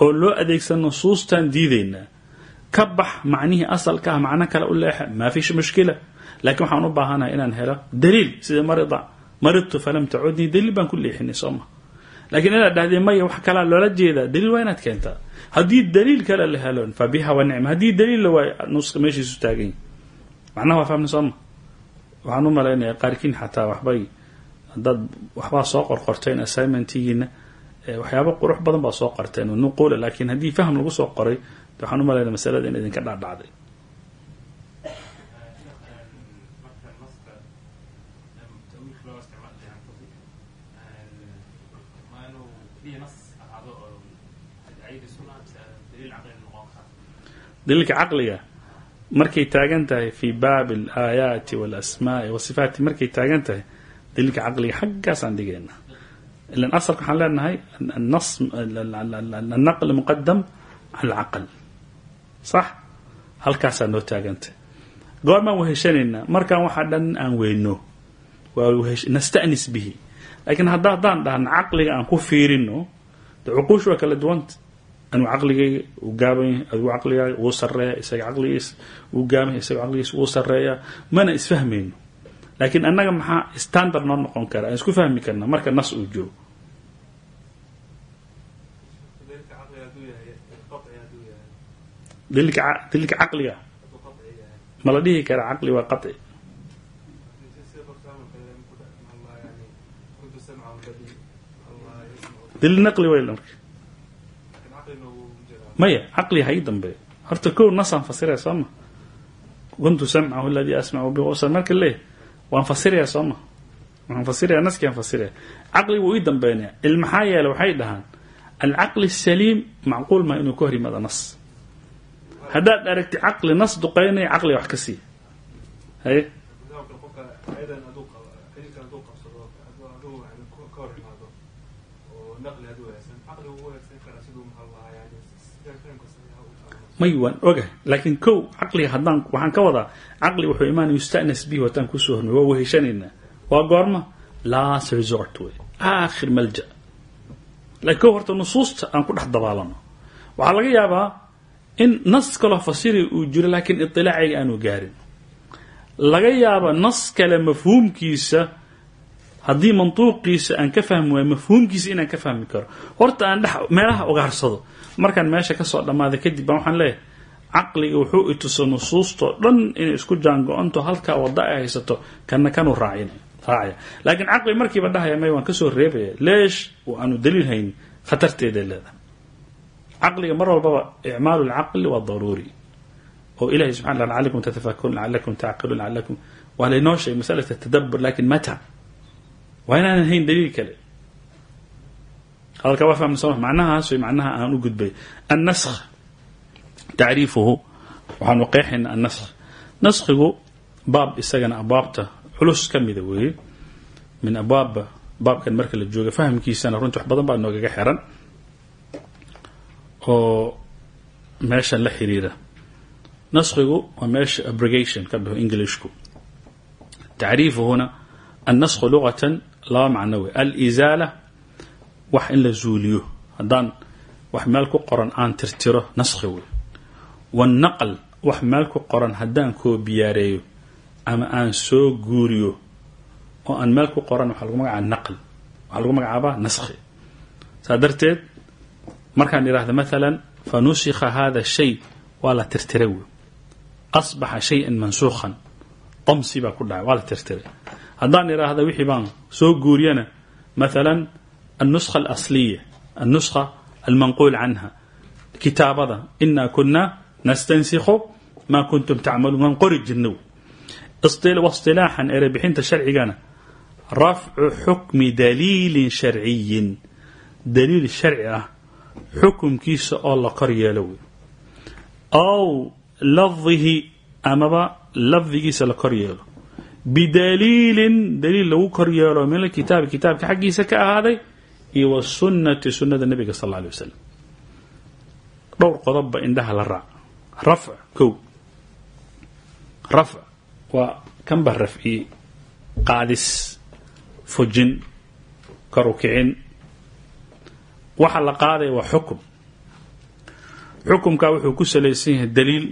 oo loo adeegsano nusuustan diidaynaa ka bax macnihii asalka ah macno kale u leexa maa fish mushkila. Laakiin waxaan u baahanahay inaan helo daliil sida marida. Maridtu falam tacudnii daliil baan ku leexinay sooma laakiin inaad dhahdee maya wax kalaa loola jeedaa. Daliil waa inaad keentaa haddii daliil kale la helo fa biha wa nicma. Haddii daliil la nuska meeshiisu taagan macnaha waa fahmna sooma waxaan u malaynayaa qaarkiin xataa waxbay haddaad waxbaa soo qorqorteen assignmentigiina waxyaaba qurux badan baa soo qorteen nuquula laakiin haddii fahm lagu soo qoray waxaan u malaynaa masalada in idinka dhacdhacday daliilka caqliga markay taagan tahay fi baabi alaayaati walasmaai wasifaati markay taagan tahay daliilka caqliga xaggaasaan dhigayna ilan asalka waxaan leenahay annaql muqadam cala alcaql sax? Halkaasaa noo taagantay. Goormaan weheshanaynaa markaan waxaa dhan aan weyno. Nastanis bihi. Laakiin hadda haddaan dhahno caqliga aan ku fiirino de cuquush waa kala duwanta anuu caqligayga uu gaaban yahay adigu caqligaaga wuu sareeya isaga caqligiis wuu gaaban yahay isaga caqligiis wuu sareeya mana isfahmayno laakiin annaga maxaa standard noo noqon kara. Aan isku fahmi karna marka nas uu jiro. Daliilka caqliga ma la dhihi karaa caqli waa qaci daliil naqli wayl marka. Maya caqliga ha ii dambeeyo horta kow nasaan fasiraya soo ma kuntu samcahu aladii asmacu bi usan marka leeyahay waan fasiraya soo ma waan fasiraya naskiaan fasiraya. Caqliga wuu ii dambeynaya. Il maxaa yeele waxay dhahaan alcaqli saliim macquul maa inuu ka hor yimaado nas haddaad aragti caqli nas duqeynaya caqliga wax ka siiya haye may waan oga laakiin kow caqliga haddaan waxaan ka wadaa caqli wuxuu imaan yustanas bihi wataan ku soo hormay waa weheshanaynaa waa goorma? Last resort wey aakhir malja. Laakiin kow horta nusuusta aan ku dhex dabaalano. Waxaa laga yaabaa in nas kaloo fasiri uu jiro laakiin iطilaacayga aanu gaarin. Laga yaaba nas kale mafhuumkiisa haddii mantuuqiisa aan ka fahmi waayo mafhuumkiisa inaan ka fahmi karo. Horta aan dhex meelaha ogaarsado markaan meesha ka soo dhammaada kadib baan waxaan leeyahay caqliga wuxuu ituso nusuustoo dhan inay isku jaango-onto halkaa wada ay haysato kana kanuu raacaya. Laakiin caqli markiiba dhahaya may waan ka soo reebaya. Leesh aanu daliil hayn khatarteeday leedahay. Caqliga mar walbaba icmaalu lcaqli waa daruuri. Oo ilahay subxana lacalakum tatafakun lacalakum tacqiluun lacalakum waa laynoo masalata tadabur laakiin mata waa inaanan hayn daliil kale. Hadalka waa fahmna soo macnahaas macnaha aan u gudbay. Annaskh. Tacriifuhu. Waxaanu qeexaynaa annaskh. Naskhigu baab isagana abwaabta culus ka mida weeye. Min abwaab baabkan marka la jooga fahamkiisana runtii wax badan baa noogaga xiran oo meeshan la xiriira. Naskhigu waa meesha abrogation ka dhaho englishku. Tacriifuhuna annaskhu lugatan laba macno wey. Alizaala wax in la zuuliyo. Haddaan wax meel ku qoran aan tirtiro naskhi wey. Wannaql wax meel ku qoran haddaan koobiyaareeyo ama aan soo guuriyo oo aan meel ku qoran waxaa lagu magacaaba naql. Waxaa lagu magacaabaa naskhi. Saa darteed markaan idhaahdo maalan fa nusikha hada shay waa la tirtiray wey. Shayan mansuukhan damsi baa ku dhacay waa la tirtiray haddaan idhaahda wixii baan soo guuriyana maala annusha alasliya annusha almanquul canha kitaabada inaa kunaa nastansikhu ma kuntum tacmaluun waan qori jirnow wasilaaxan erebixinta sharcigana rafcu xukmi daliilin sharciyin. Daliil sharci ah xukumkiisa oo la kor yeelo wey ow lafdihi amaba lafdigiisa la kor yeelo bidaliilin daliil lagu kor yeelo min alkitaabi kitaabka xaggiisa ka ahaaday iyo wasunnati sunnada nebiga sal alla lay wasalam dhowr qodobba indhaha la raac rafc kow rafc waa kan baa rafciyey qaadis fujin karu kicin waxa la qaadaya waa xukum xukumkaa wuxuu ku salaysan yahay daliil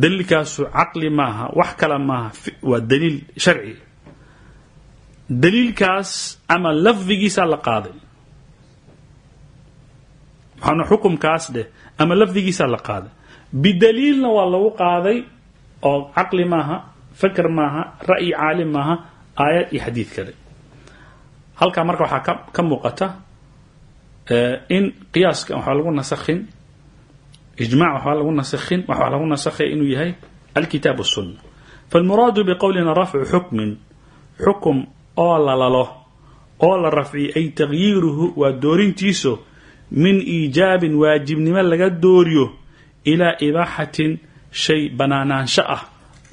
daliilkaasu caqli maaha wax kale maaha waa daliil sharci. Daliilkaas ama lafdigiisaa la qaaday. Waxaana xukumkaas dheh ama lafdigiisaa la qaaday. Bidaliilna waa lagu qaaday oo caqli maaha fakr maaha ra'yi caalim maaha aayad iyo xadiid kale. Halkaa marka waxaa ka muuqata in qiyaaska waxaa lagu nasakhin ijmac waxbaa lagu nasakin waxaa lagu nasakhay inuu yahay alkitaab sunna falmuraadu biqowlina rafcu xukmin xukum oo la lalo oo la rafciyo ay tagyiiruhu waa doorintiiso min iijaabin waajibnimo laga dooriyo ilaa ibaaxatin shay banaanaansho ah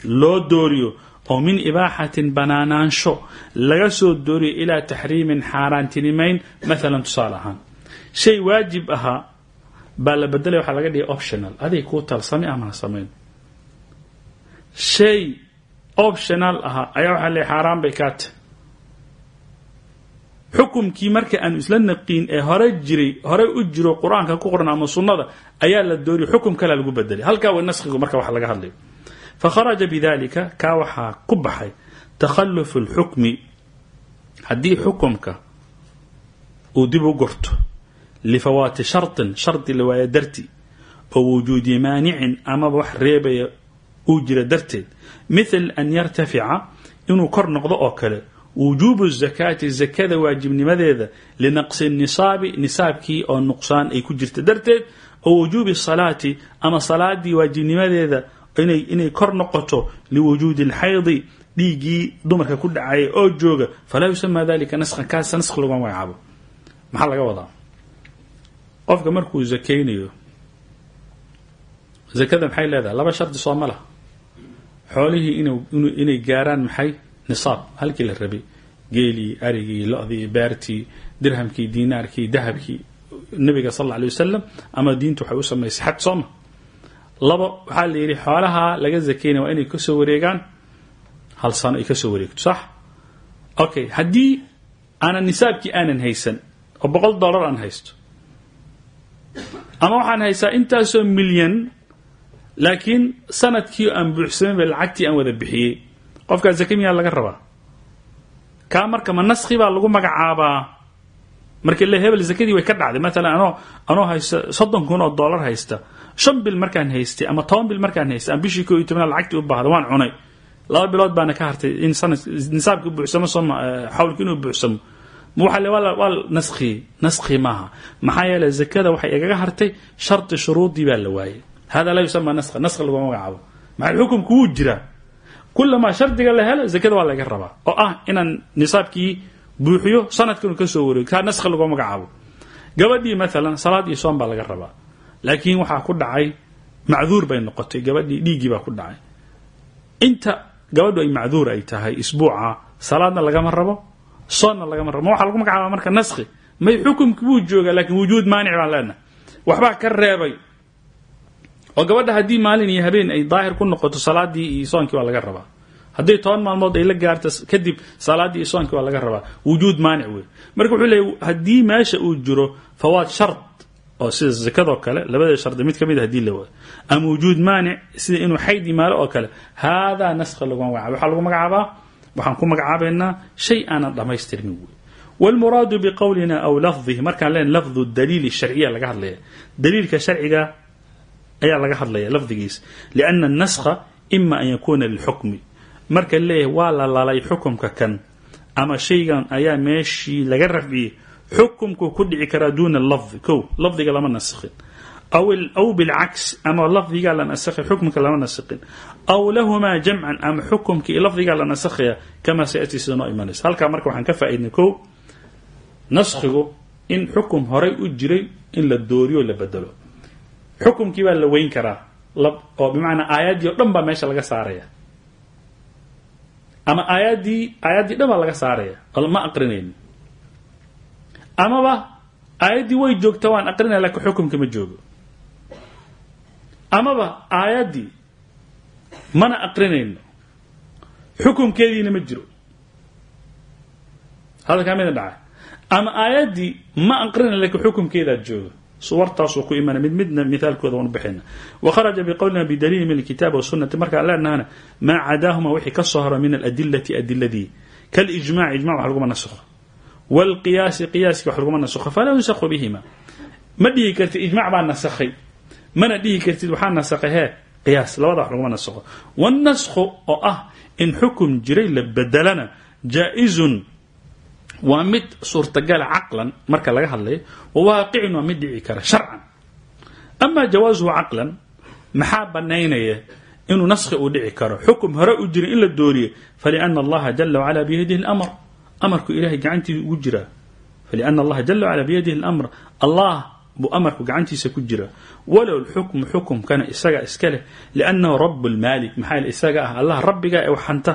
loo dooriyo oo min ibaaxatin banaanaansho laga soo dooriyo ilaa taxriimin xaaraantinimayn maalan tusaale ahaan shay waajib ahaa baa la bedelaya waxaa laga dhigay optional. Aday kuu tal same amana samayn. Shay optional ahaa ayaa waxaa le xaaraan bay kaa tahy xukumkii marka aanu isla naqiin ee hore jiray hore u jiro qur'aanka ku qoran ama sunnada ayaa la dooriyo xukum kalea lagu bedelay halkaa way naskhigu marka wax laga hadlayo fakharaja bidalika kaa waxaa ku baxay takhalufu اlxukmi haddii xukumka uu dib u gorto lifawaati sharطin shardi la waaya darti oo wujuudi maanicin amaba wax reebaya uu jira darteed mithal an yartafica inuu kor noqdo oo kale wujuubu zakaati zakada waajibnimadeeda linaqsi nisaabi nisaabkii oo nuqsaan ay ku jirta darteed oo wujuubi salaati ama salaadii waajibnimadeeda inay kor noqoto liwujuudi اlxaydi dhiiggii dumarka ku dhacaya oo jooga falaa yusama dalika naskan kaasa nask laguma magacaabo maxaa laga wadaa qofka markuu zakaynayo zakada maxay leedahay? Laba shardi soo ma laha. Xoolihii inay gaaraan maxay? Nisaab. Halkii la rabay. Geelii arigii lo-dii beertii dirhamkii diinaarkii dahabkii. Nabiga sal alla alay wasalam ama diintu waxay u samaysay xad sooma labo waxaa la yidhi xoolaha laga zakaynaya waa inay ka soo wareegaan. Hal sano ay ka soo wareegto sax? Okay haddii aanan nisaabkii aanan haysan oo boqol dollar aan haysto ama waxaan haystaa intaasoo milyan laakiin sannadkii aan buuxsamin ba lacagtii aan wada bixiyey. Qofkaa zake miyaa laga rabaa? Kaa marka ma naski baa lagu magacaabaa? Marka le hebel zakadii way ka dhacday. Maalan anoo anoo haysta soddon kun oo dollar haysta. Shan bil markaan haystay ama toban bil markaan haystay aan bishii ko iyo tobnaad lacagtii u baahda waan cunay. Laba bilood baana ka hartay in sanad nisaabki buuxsamo sooma xawlki inuu buuxsamo waa naskhi naskhi maaha. Maxaa yeele zakada waxay igaga hartay shardi shuruudii baa la waayey hada laa yusama naskha naskha laguma magacaabo. Maxaa xukumku wuu jiraa kulamaa shardiga la helo zakada waa laga rabaa. Oo ah inaan nisaabkii buuxiyo sanadkan ka soo wareego kaa naskha laguma magacaabo. Gabadhii maalan salaad iyo soom baa laga rabaa. Laakiin waxaa ku dhacay macduur bay noqotay. Gabadhii dhiiggii baa ku dhacay. Inta gabadhu ay macduur ay tahay isbuuca salaadna lagama rabo soonna lagama rabo. Ma waxaa lagu magacaaba marka naskhi. May xukumki wuu joogaa laakiin wujuud maanic baan leenahay. Waxbaa ka reebay. Oo gabadha haddii maalin iyo habeen ay daahir ku noqoto salaadii iyo soonkii waa laga rabaa. Hadday toban maalmood ay la gaarto kadib salaadii iyo soonkii waa laga rabaa. Wujuud maanic wey marka wuxuu leeyay haddii meesha uu jiro fawaad shard oo sida zakadoo kale labada shardi mid ka mid a haddii la waayo ama wujuud maanic sida inuu xayd imaalo oo kale. Haadaa naskha laguma magacaaba waxaa lagu magacaabaa waxaan ku magacaabaynaa shay aanan dhammaystirmin wey walmuraadu biqowlina aw lafdihi markaan len lafdu daliili sharciya laga hadlaya. Daliilka sharciga ayaa laga hadlaya lafdigiis. Liana anaskha ima an yakuuna lilxukmi. Marka leeyahay waa la lalay xukumka kan. Ama shaygan ayaa meeshii laga rafciyey. Xukumku ku dhici karaa duuna lafdi kow lafdiga lama naskhin aw bilcaks ama lafdigaa la nasakhay xukumka lama naskhin aw lahumaa jamcan ama xukumka iyo lafdigaa la nasakhaya kama sayati sida noo imanaysa halkaa marka waxaan ka faaidnay ko naskhigu in xukum horay u jiray in la dooriyo la bedelo xukumkii baa la weyn karaa oo bimacnaa aayaddii o dhan baa meesha laga saaraya ama aayaddii aayaddii dhan baa laga saaraya ma aqrinayni amaba aayaddii way joogta waan aqrinaya laakiin xukumka ma joogo amaba aayaddii mana aqrinayno xukumkeediina ma jiro. Hadalkaa mida dhacay ama aayaddii ma aqrinay laakiin xukumkeedaa jooga. Suwartaasuu ku imana mid midna mithaalkooda waanu bixina wakharaja biqowlina bidaliili min alkitabi wasunati markaan leenahana maa cadaahuma wixii ka soo haro min aladilati adiladii kalijmac ijmac wax laguma nasakho. Wاlqiyaasi qiyaaski wax laguma nasakho. Falaa yunsakhu bihima. Ma dhihi kartid ijmac baa nasakhay mana dhihi kartid waxaa nasakahee qiyaas labada wax laguma nasakho wannasku oo ah in xukum jiray la bedelana jaa-izun waa mid suurtagala caqlan marka laga hadlay wawaaqicun waa mid dhici kara sharcan. Amaa jawaasuhu caqlan maxaa banaynaya inuu naskhi uu dhici karo? Xukum hore u jira in la dooriyo falina allaha jala wacala biyadihi lmr amarku ilahay gacantiisa ugu jiraa falina allaha jala wacala biyadihi lmr allah buu amarku gacantiisa ku jiraa walow lxukmu xukumkana isaga iska leh liannahu rabu lmaalik maxaa isaga ah allah rabbiga ee waxanta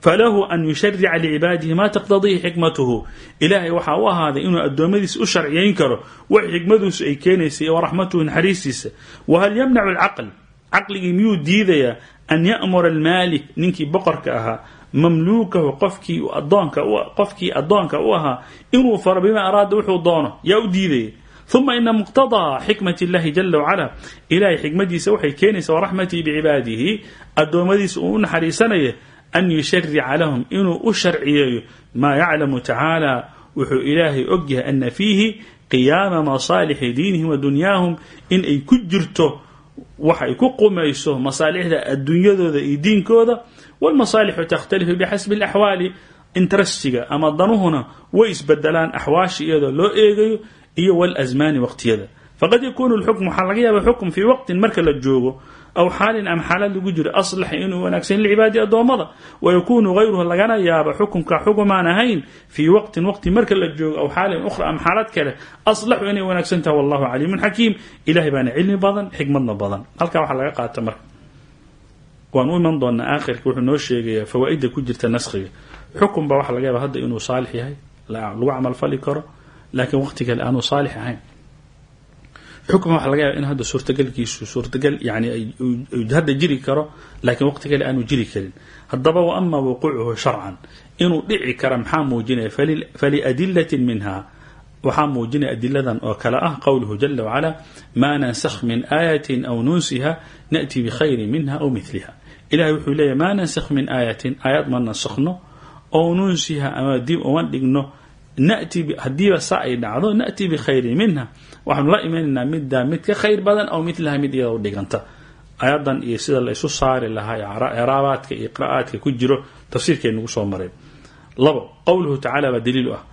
falahu an yusharica licibaadihi ma taqtadiihi xikmatuhu ilaahay waxaa u ahaaday inuu addoommadiisa u sharciyayn karo wax xikmaduusu ay keenaysay waraxmatuhu naxariistiisa wahal yamnacu alcaql caqligii miyuu diidayaa an ya'mura almaalik ninkii boqorka ahaa mamluukahu qofkii addoonka u ahaa inuu faro bima araada wuxuu doono yaa u diidaya uma ina muqtadaa xikmat illahi jala wacala ilahay xikmadiisa waxay keenaysaa waraxmatii bicibaadihi addoommadiisa uu u naxariisanaya an yusharica lahum inuu u sharciyeeyo maa yaclamu tacaala wuxuu ilaahay og yahay ana fiihi qiyaama masaalixi diinihim wa dunyaahum in ay ku jirto waxa ay ku qumayso masaalixda adduunyadooda iyo diinkooda walmasaalixu takhtalifu bixasbi alaxwaali interestiga ama danuhuna way isbedelaan axwaasha iyadoo loo eegayo iyo wاlasmaani waqtiyada. Faqad yakuunu lxukm waxaa laga yaaba xukm fii waqtin marka la joogo aw xaalin ama xaalad lagu jiro aslaxa inuu wanaagsan licibaadi addoommada. Wayakuunu hayruhu lagana yaaba xukumka xukumaan ahayn fii waqtin waqti marka la joogo aw xaalin ukhra ama xaalad kale aslaxu inay wanaagsan tahay wallahu caliimun xakiim. Ilahay baana cilmi badan xikmadna badan. Halkaa waxaa laga qaata marka. Waan u iman doonaa aakhirka noo sheegayaa fawaa'idda ku jirta naskhiga. Xukun baa waxaa laga yaaba hadda inuu saalix yahay lagu camalfali karo laakiin waqti kale aanu saalix ahayn. Xukma waxa laga yaaba in hadda suurtagalkiisu suurtagal yani hadda jiri karo laakiin waqti aanu jiri karin. Haddaba wa wuquucuhu sharcan. Inuu dhici kara maxaa muujinaya? Faliadilatin minha. Waxaa muujinaya adiladan oo kale ah qowluhu jala wacala maa nansakh min aayatin aw nunsiha na'ti bikhayri minha aw miliha ilahay wuxuu leeyahy maa nansakh min aayatin. Aayad ma nasakhno ow nunsiha ama dib uma dhigno nati haddiiba saa ay dhacdo na'ti bikhayrin minha. Waxaanu la imanaynaa middaa mid ka khayr badan aw milaha mid iyada u dhiganta. Ayadan iyo sida la isu saari lahaa eraabaadka iyo qira'aadka ku jiro tafsiirkay nagu soo mareen. Labo qowluhu tacala baa daliilu ah.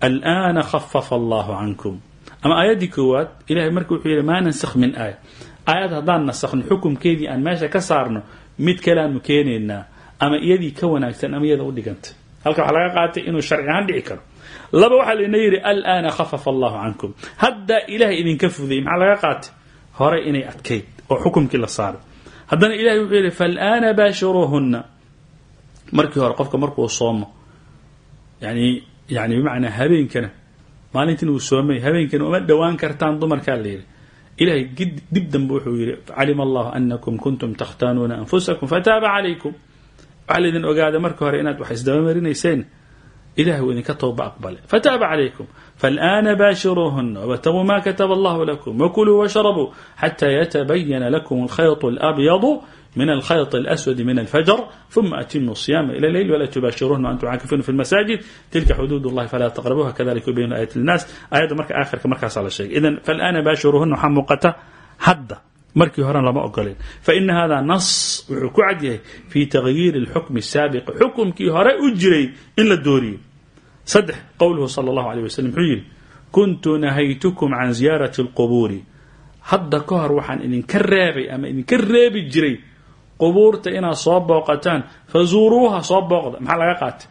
Alana khafafa allahu cankum. Ama aayaddii koowaad ilahay marka wuxuu yidhi maa nansakh min aaya. Aayad haddaan nasakhno xukumkeedii aan meesha ka saarno mid kaleaanu keenaynaa. Ama iyadii ka wanaagsan ama iyada u dhiganta. Halka waxaa laga qaatay inuu sharci ahaan dhici karo laba waxaa laina yidhi alana khafafa allahu cankum haddaa ilahay idinka fudayy maxaa laga qaatay? Hore inay adkayd oo xukumkii la saaray haddana ilahay wuxuu yidhi faalaana baashiruuhunna. Markii hore qofka markuu soomo yani yani bimacnaa habeenkana maalintiin uu soomay habeenkana uma dhowaan kartaan dumarkaa la yidhi. Ilahay dib dambe wuxuu yidhi calima allahu anakum kuntum takhtaanuuna anfusakum fataaba calaykum. Waxaa laydin ogaada marka hore inaad wax isdabamarinayseen ilahay uu idinka tooba aqbale fataaba calaykum faalaana baashiruuhuna wabtaguu ma kataba allahu lakum wakuluu washrabuu xata yatabayana lakum alkhayط اlabyadu min alkhayط اlaswadi min alfajr ثuma atimuu صiyaama ila leyl walaa tubaashiruuhna antum caakifuuna fi lmasaajid tilka xuduud اllahi falaa taqrabuuha kadalika yubayinu aayat linaas aayadda marka aakhirka markaasaa la sheegay idan faalaana baashiruuhuna waxaa muuqata hadda markii horena lama ogoleen faina hada nas wuxuu ku cad yahay fii tagyiiri اlxukmi الsaabiqi xukumkii hore u jiray in la dooriyo saddex qowluhu sala allahu aleyh waslm wuxuu yidhi kuntu nahaytukum can ziyaarati اlqubuuri hadda ka hor waxaan idinka reebay ama idinka reebi jiray qubuurta inaad soo booqataan fazuuruuha soo booqda maxaa laga qaatay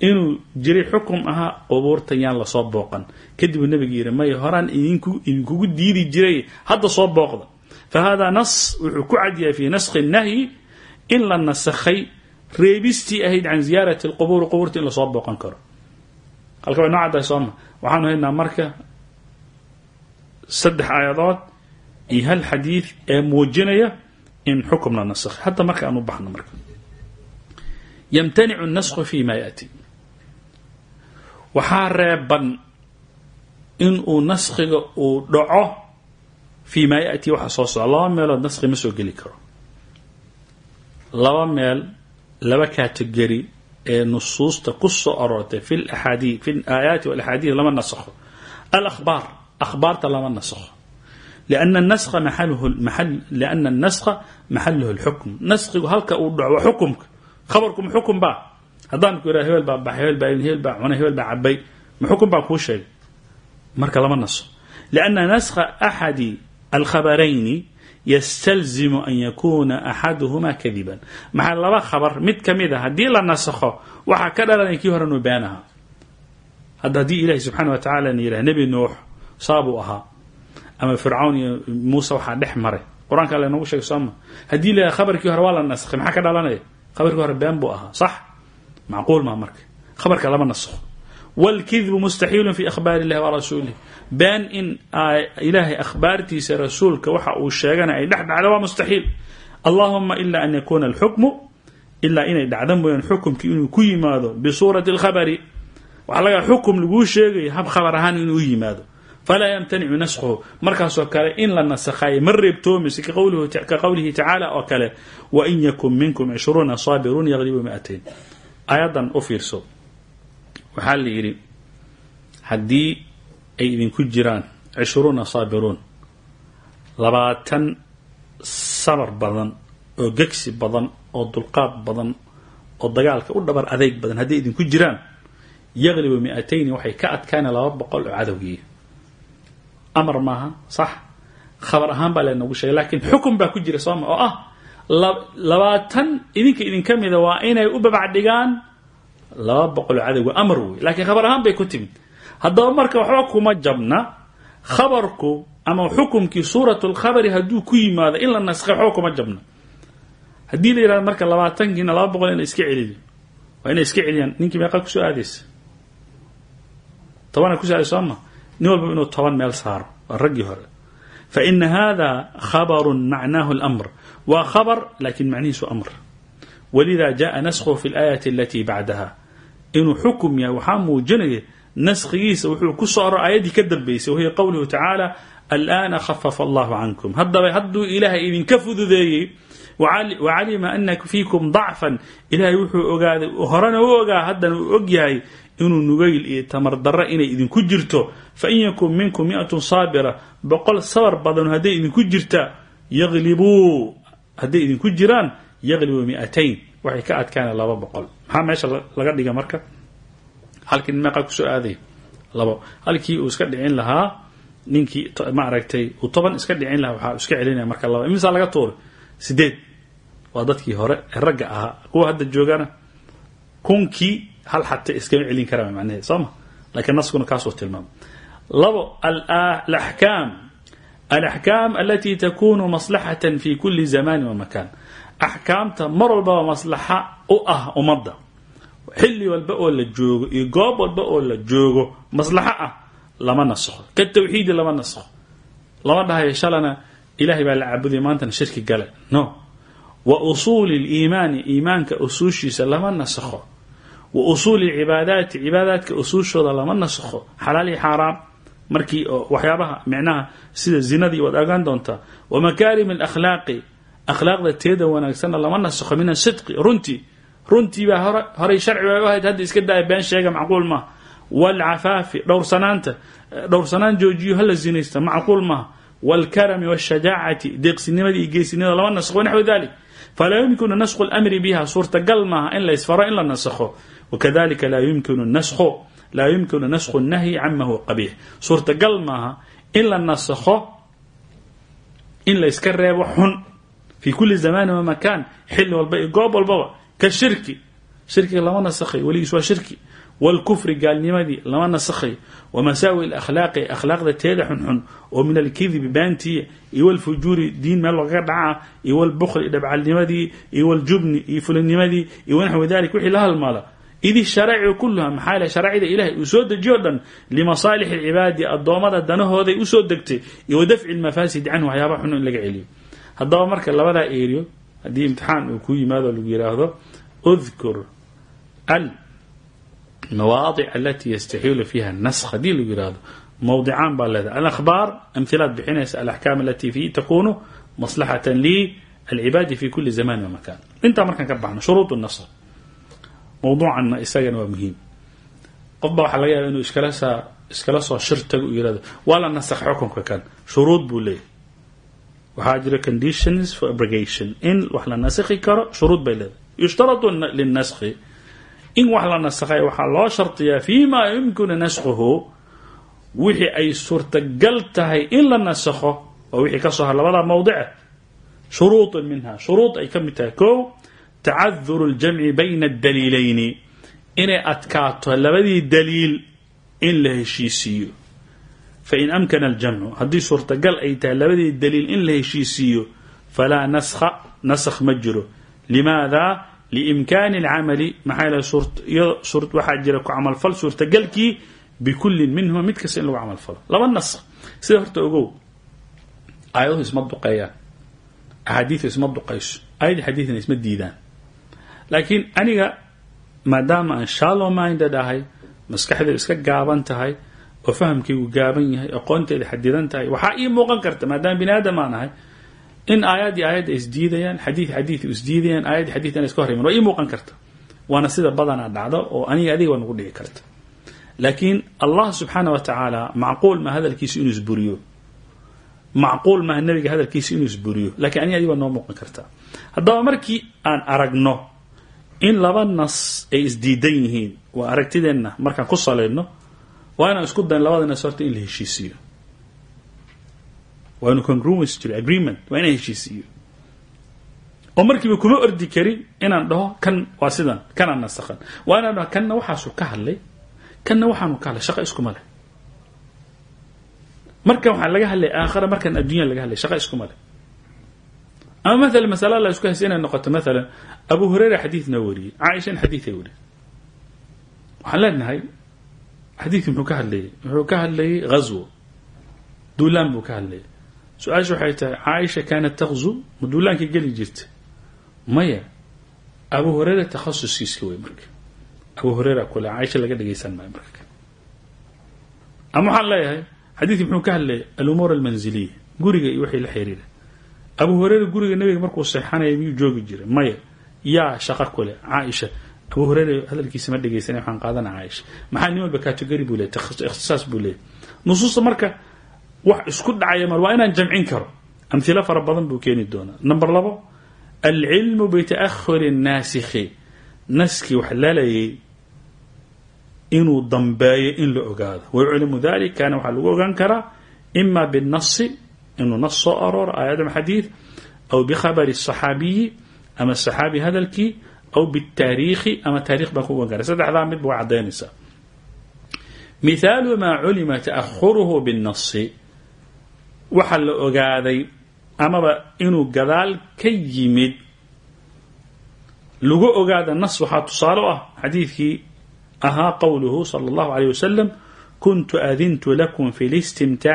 inuu jiray xukum ahaa qubuurta yaan lasoo booqan kadibuu nebiga yidhi may horaan idinkugu diidi jiray hadda soo booqda fahada nas wuxuu ku cadyahay fii naskhi nahyi in la nasakhay reebistii ahayd can ziyaarati lqubuuri qubuurta in la soo booqan karo. Halka way noo caddahay sooma. Waxaanu haynaa marka saddex aayadood iyo hal xadiid ee muujinaya in xukum la nasakhay. Hadda marka aan u baxno marka. Fi ma yaati waxaa reeban in uu naskhiga uu dhaco fii ma yaأti waxa soo socda laba meelood naskhi ma soo geli karo laba meel laba categori ee nusuusta ku soo aroortay fi aaadi fi aayaati walaxaadiid lama nasakho alahbaar akhbaarta lama nasakho liana naskha maxaluhu maal liana naskha maxaluhu lxukm naskhigu halka uu dhaco waa xukumka khabarku ma xukum baa haddaan ku yidhaha hebel baa baxay hebel baa cabay ma xukum baa marka lama naso liana naskha axadi alkhabarayni ystalzimu an yakuna axaduhuma kadiban maxaa laba khabar mid ka mid a haddii la nasakho waxaa ka dhalanaya kii hore nuu been ahaa hadda haddii ilahi subxaana wa tacala na yidhaha nebi nuux saabuu ahaa ama fircawn iyo muuse waxaa dhex maray qur'aanka alla noogu sheegay sooma haddii la khabarkii hore waa la nasakhay maxaa ka dhalanaya khabarkii hore been buu ahaa sax macquul maa marka khabarka lama nasakho wاlkidbu mustaxiilu fi akhbaar been in ilaahay akhbaartiisa rasuulka waxa uu sheegana ay dhex dhacdo waa mustaxiil. Allahuma ila an yakuna alxukmu ilaa inay dhacda mooyaan xukumkii inuu ku yimaado bisuurati اlkhabari waxaa laga xukum laguu sheegayo hab khabar ahaan inuu yimaado. Falaa yamtanicu naskhuhu markaasoo kale in la nasakhayo ma reebtoomayso ka qowlihi tacaala oo kale wain yakun minkum cishruuna saabiruun yaqlibu miatain ayadan u fiirso. Waxaa la yidhi haddii ay idinku jiraan cishruuna saabiruun. Labaatan sabar badan oo gegsi badan oo dulqaad badan oo dagaalka u dhabar adeyg badan hadday idinku jiraan yaqlibu mi-atayni waxay ka adkaana laba boqol oo cadowgii. Amar maaha sax. Khabar ahaan baa leenoogu sheegay lakiin xukun baa ku jira sooma oo ah labaatan idinka idinka mida waa inay u babacdhigaan laba boqol cadowga amar wey lakiin khabar ahaan bay ku timid haddaba marka waxba kuma jabna khabarku ama xukumkii suurat lkhabari hadduu ku yimaado in la naskhay waxba kuma jabna haddii la yihahdo marka labaatankiina laba boqol ina iska celiyo waa inay iska celiyaan ninkii meeqaa kusoo aadaysa tobana kuso aadaysa sooma nin walba inuu toban meel saaro waa raggii hore faina hada khabaru macnaahu اlamr waa khabar lakin macnihiisu amr walida jaءa naskhu fi اlaayati alati bacdaha inuu xukum yahay waxaa muujinaya naskhigiisa wuxuu ku soo aro aayaddii ka dambaysay wahiya qowluhu tacaala alana khafafa allahu cankum. Haddaba hadduu ilaahay idinka fududeeyey wacalima ana fiikum dacfan ilahay wuxuu ogaaday horena u ogaa haddana uu og yahay inuu nugayl iyo tamar darro inay idinku jirto. Fain yakun minkum miatun saabira boqol sabar badan hadday idinku jirta yaglibuu hadday idinku jiraan yaglibuu miatayn. Waxay ka adkaana laba boqol. Maxaa meesha laga dhiga marka halkii meeqaa ku soo aaday? Labo halkii uu iska dhicin lahaa ninkii ma aragtay uu toban iska dhicin lahaa waxaa iska celinaya marka laba. Imisaa laga tuuray sideed waa dadkii hore ee ahaa. Kuwa hadda joogana kunkii hal xata iskama celin karaa macnaheed soo ma? Lakiin naskuna kaasuu tilmaama. Labo alaxkaam alaxkaam alati takunu maslaxatan fi kuli zamani wa makan. Axkaamta mar walbaba maslaxa u ah ummadda xilli walba oo la joogo iyo goob walba oo la joogo maslaxo ah lama nasakho. Ka tawxiidi lama nasakho. Lama dhahayo shalana ilahay baa la caabudaya maantana shirki gale. No. Wa usuuli liimaani iimaanka usuushiisa lama nasakho. Wa usuuli cibaadaati cibaadaadka usuushooda lama nasakho. Xalaal iyo xaaraam markii waxyaabaha micnaha sida zinadii waad ogaan doontaa wa makaarim alakhlaaqi akhlaaqda teeda wanaagsanna lama nasakho. Min asidqi runtii runtiibaa hor horay sharci baa u ahayd hadda iska daaya been sheega macquul maaha waalcafaafi dhowrsanaanta eh, dhowrsanaan joojiyo hala zinaysta macquul maaha waalkarami waashajaacati deeqsinimada iyo geesinimada lama nasakho naxwu dalik falaa yumkinu nasku lmri biha suurtagal maaha in la isfaro in la nasakho wakadalika laa yumkinu nasku laa yumkinu nasku nahyi cama huwa qabiix suurtagal maaha in la nasakho in la iska reebo xun. Fii kuli zamaani wamakaan xilli walba iyo goob walbaba ka shirki. Shirkiga lama nasakhay weligiis waa shirki. Wاlkufri gaalnimadii lama nasakhayo wamasaawi akhlaaqi akhlaaqda teeda xunxun oo min alkidibi baantiya iyo wlfujuuri diin meel loogaga dhaca iyo wlbukli dhabcalnimadii iyo wljubni iyo fulinimadii iyo wanaxwi dalik wixii la halmaala. Idi sharaa'icu kuluha maxaa le sharaacida ilahay uu soo dejiyo dhan limasaalix اlcibaadi addoommada danahooday u soo degtay iyo wadafci lmafaasidi canhu waxyaaba xun in laga celiyo. Haddaba marka labadaa eriyo haddii imtixaan uu ku yimaado lagu yiraahdo udkur al mawaadic alati yastaxiilu fiiha naskh haddii lagu yihahdo mawdicaan baa leedahay alahbaar amhilaad bixinaysa alaxkaam alati fi takunu maslaxatan lilcibaadi fi kuli zaman wa makan intaa markaan ka baxno shuruud naskh mawduucanna isagana waa muhiim. Qof baa waxaa laga yaaba inuu iskala soo shir tago u yihahdo waa la nasakh xukunka kan. Shuruud buu leeyahy waxaa jira conditions for abrogation. In wax la naskhi karo shuruud bay leedahay. Yushtaratu linaskhi in wax la nasakhay waxaa loo shardiyaa fima yumkinu naskhuhu wixii ay suurtagal tahay in la nasakho oo wixii ka soo har labada mawdice shuruudun minha. Shuruud ay ka mid tahay ko tacaduru اljamci bayna اdaliilayni inay adkaato labadii daliil in la heshiisiiyo fain amkana aljamcu haddii suurtagal ay tahay labadii daliil in la heshiisiiyo falaa naskha naskh ma jiro. Limaada? Liimkaani اlcamali maxaa waxaa jira ku camalfal suurtagalkii bikullin minhuma mid kasta in lagu camalfalo. Laba naskh. Sida horta ogow aayaduhu isma duqeeyaan axaadiidu isma duqayso aayad xadiidna isma diidaan. Laakiin aniga maadaama aan shallow minded ahay maskaxdeedu iska gaaban tahay oo fahamkaygu gaaban yahay aqoonteeda xadidan tahay. Waxaa ii muuqan karta maadaama bini aadam aan ahay in aayaddii aayadda isdiidayaan xadiid xadiid isdiidayaan aayaddi xadiid iska hor iman waa ii muuqan karta. Waana sida badanaa dhacdo oo aniga adiga waa nagu dhici karta. Laakiin allah subxaana wa tacaala macquul ma hadalkiisa inuu isburiyo macquul maaha nabiga hadalkiisa inuu isburiyo lakiin aniga adiga waa noo muuqan kartaa haddaba markii aan aragno in laba nas ay isdiidan yihiin waa aragtideenna markaan ku waa inaan isku dayn labada nas in la heshiisiiyo. Waa inu congruence jiro agreement waa inaan heshiisiiyo. Oo markiiba kuma ordi karin inaan dhaho kan waa sidan kanaa nasakhan. Waa inaan dhaho kanna waxaasu ka hadlay kanna waxaanu ka hadlay shaqo iskuma leh. Markan waxaa laga hadlay aakhara markan addunya laga hadlay shaqo iskuma leh. Ama maala masala la isku haysa inay noqoto maalan abu hureyra xadiid noo wariyey caaishan xadiiday wariyey. Waxaan leenahay xadiidki muxuu ka hadlayay? Wuxuu ka hadlayay ghazwo duulaan buu ka hadlayay. Su'aasha waxay tahay caaisha kaanat takzu ma duulaankii geli jirta? Maya abu hureyra takhasuskiiska wey marka. Abu hureyra kule caaisha laga dhegaysan maayo marka. Ama waxaan leeyahay xadiidki muxuu ka hadlayay alumuur almanziliya guriga iyo wixii la xiriira. Abu hureyra guriga nabiga markuu seexanaya miyuu joogi jiray? Maya yaa shaqa kule caaisha abu hureyre hadalkiisa ma dhegeysan waxaan qaadana aisha maxaa nin walba kategori buu leey ikhtisaas buu leeyay nusuusta marka wax isku dhacaya mar waa inaan jamcin karo. Amhilo fara badan buu keeni doonaa. Number labo alcilmu bita'ahuri naasikhi naskii wax lalayay inuu dambeeyo in la ogaado. Wayuclamu dalik kaana waxaa lagu ogaan karaa ima binasi inuu nas soo arooro aayad ama xadiid aw bikhabari saxaabiyi ama saxaabi aw bitaariikhi ama taarikh baan ku gangaray saddexdaa midba waa cadaynaysaa mihaalu maa culima ta'ahuruhu binnasi waxaa la ogaaday amaba inuu gadaal ka yimid lagu ogaada nas waxaa tusaale u ah xadiidkii ahaa qowluhu sala allahu aleyh wasalam kuntu adintu lakum fi listimtac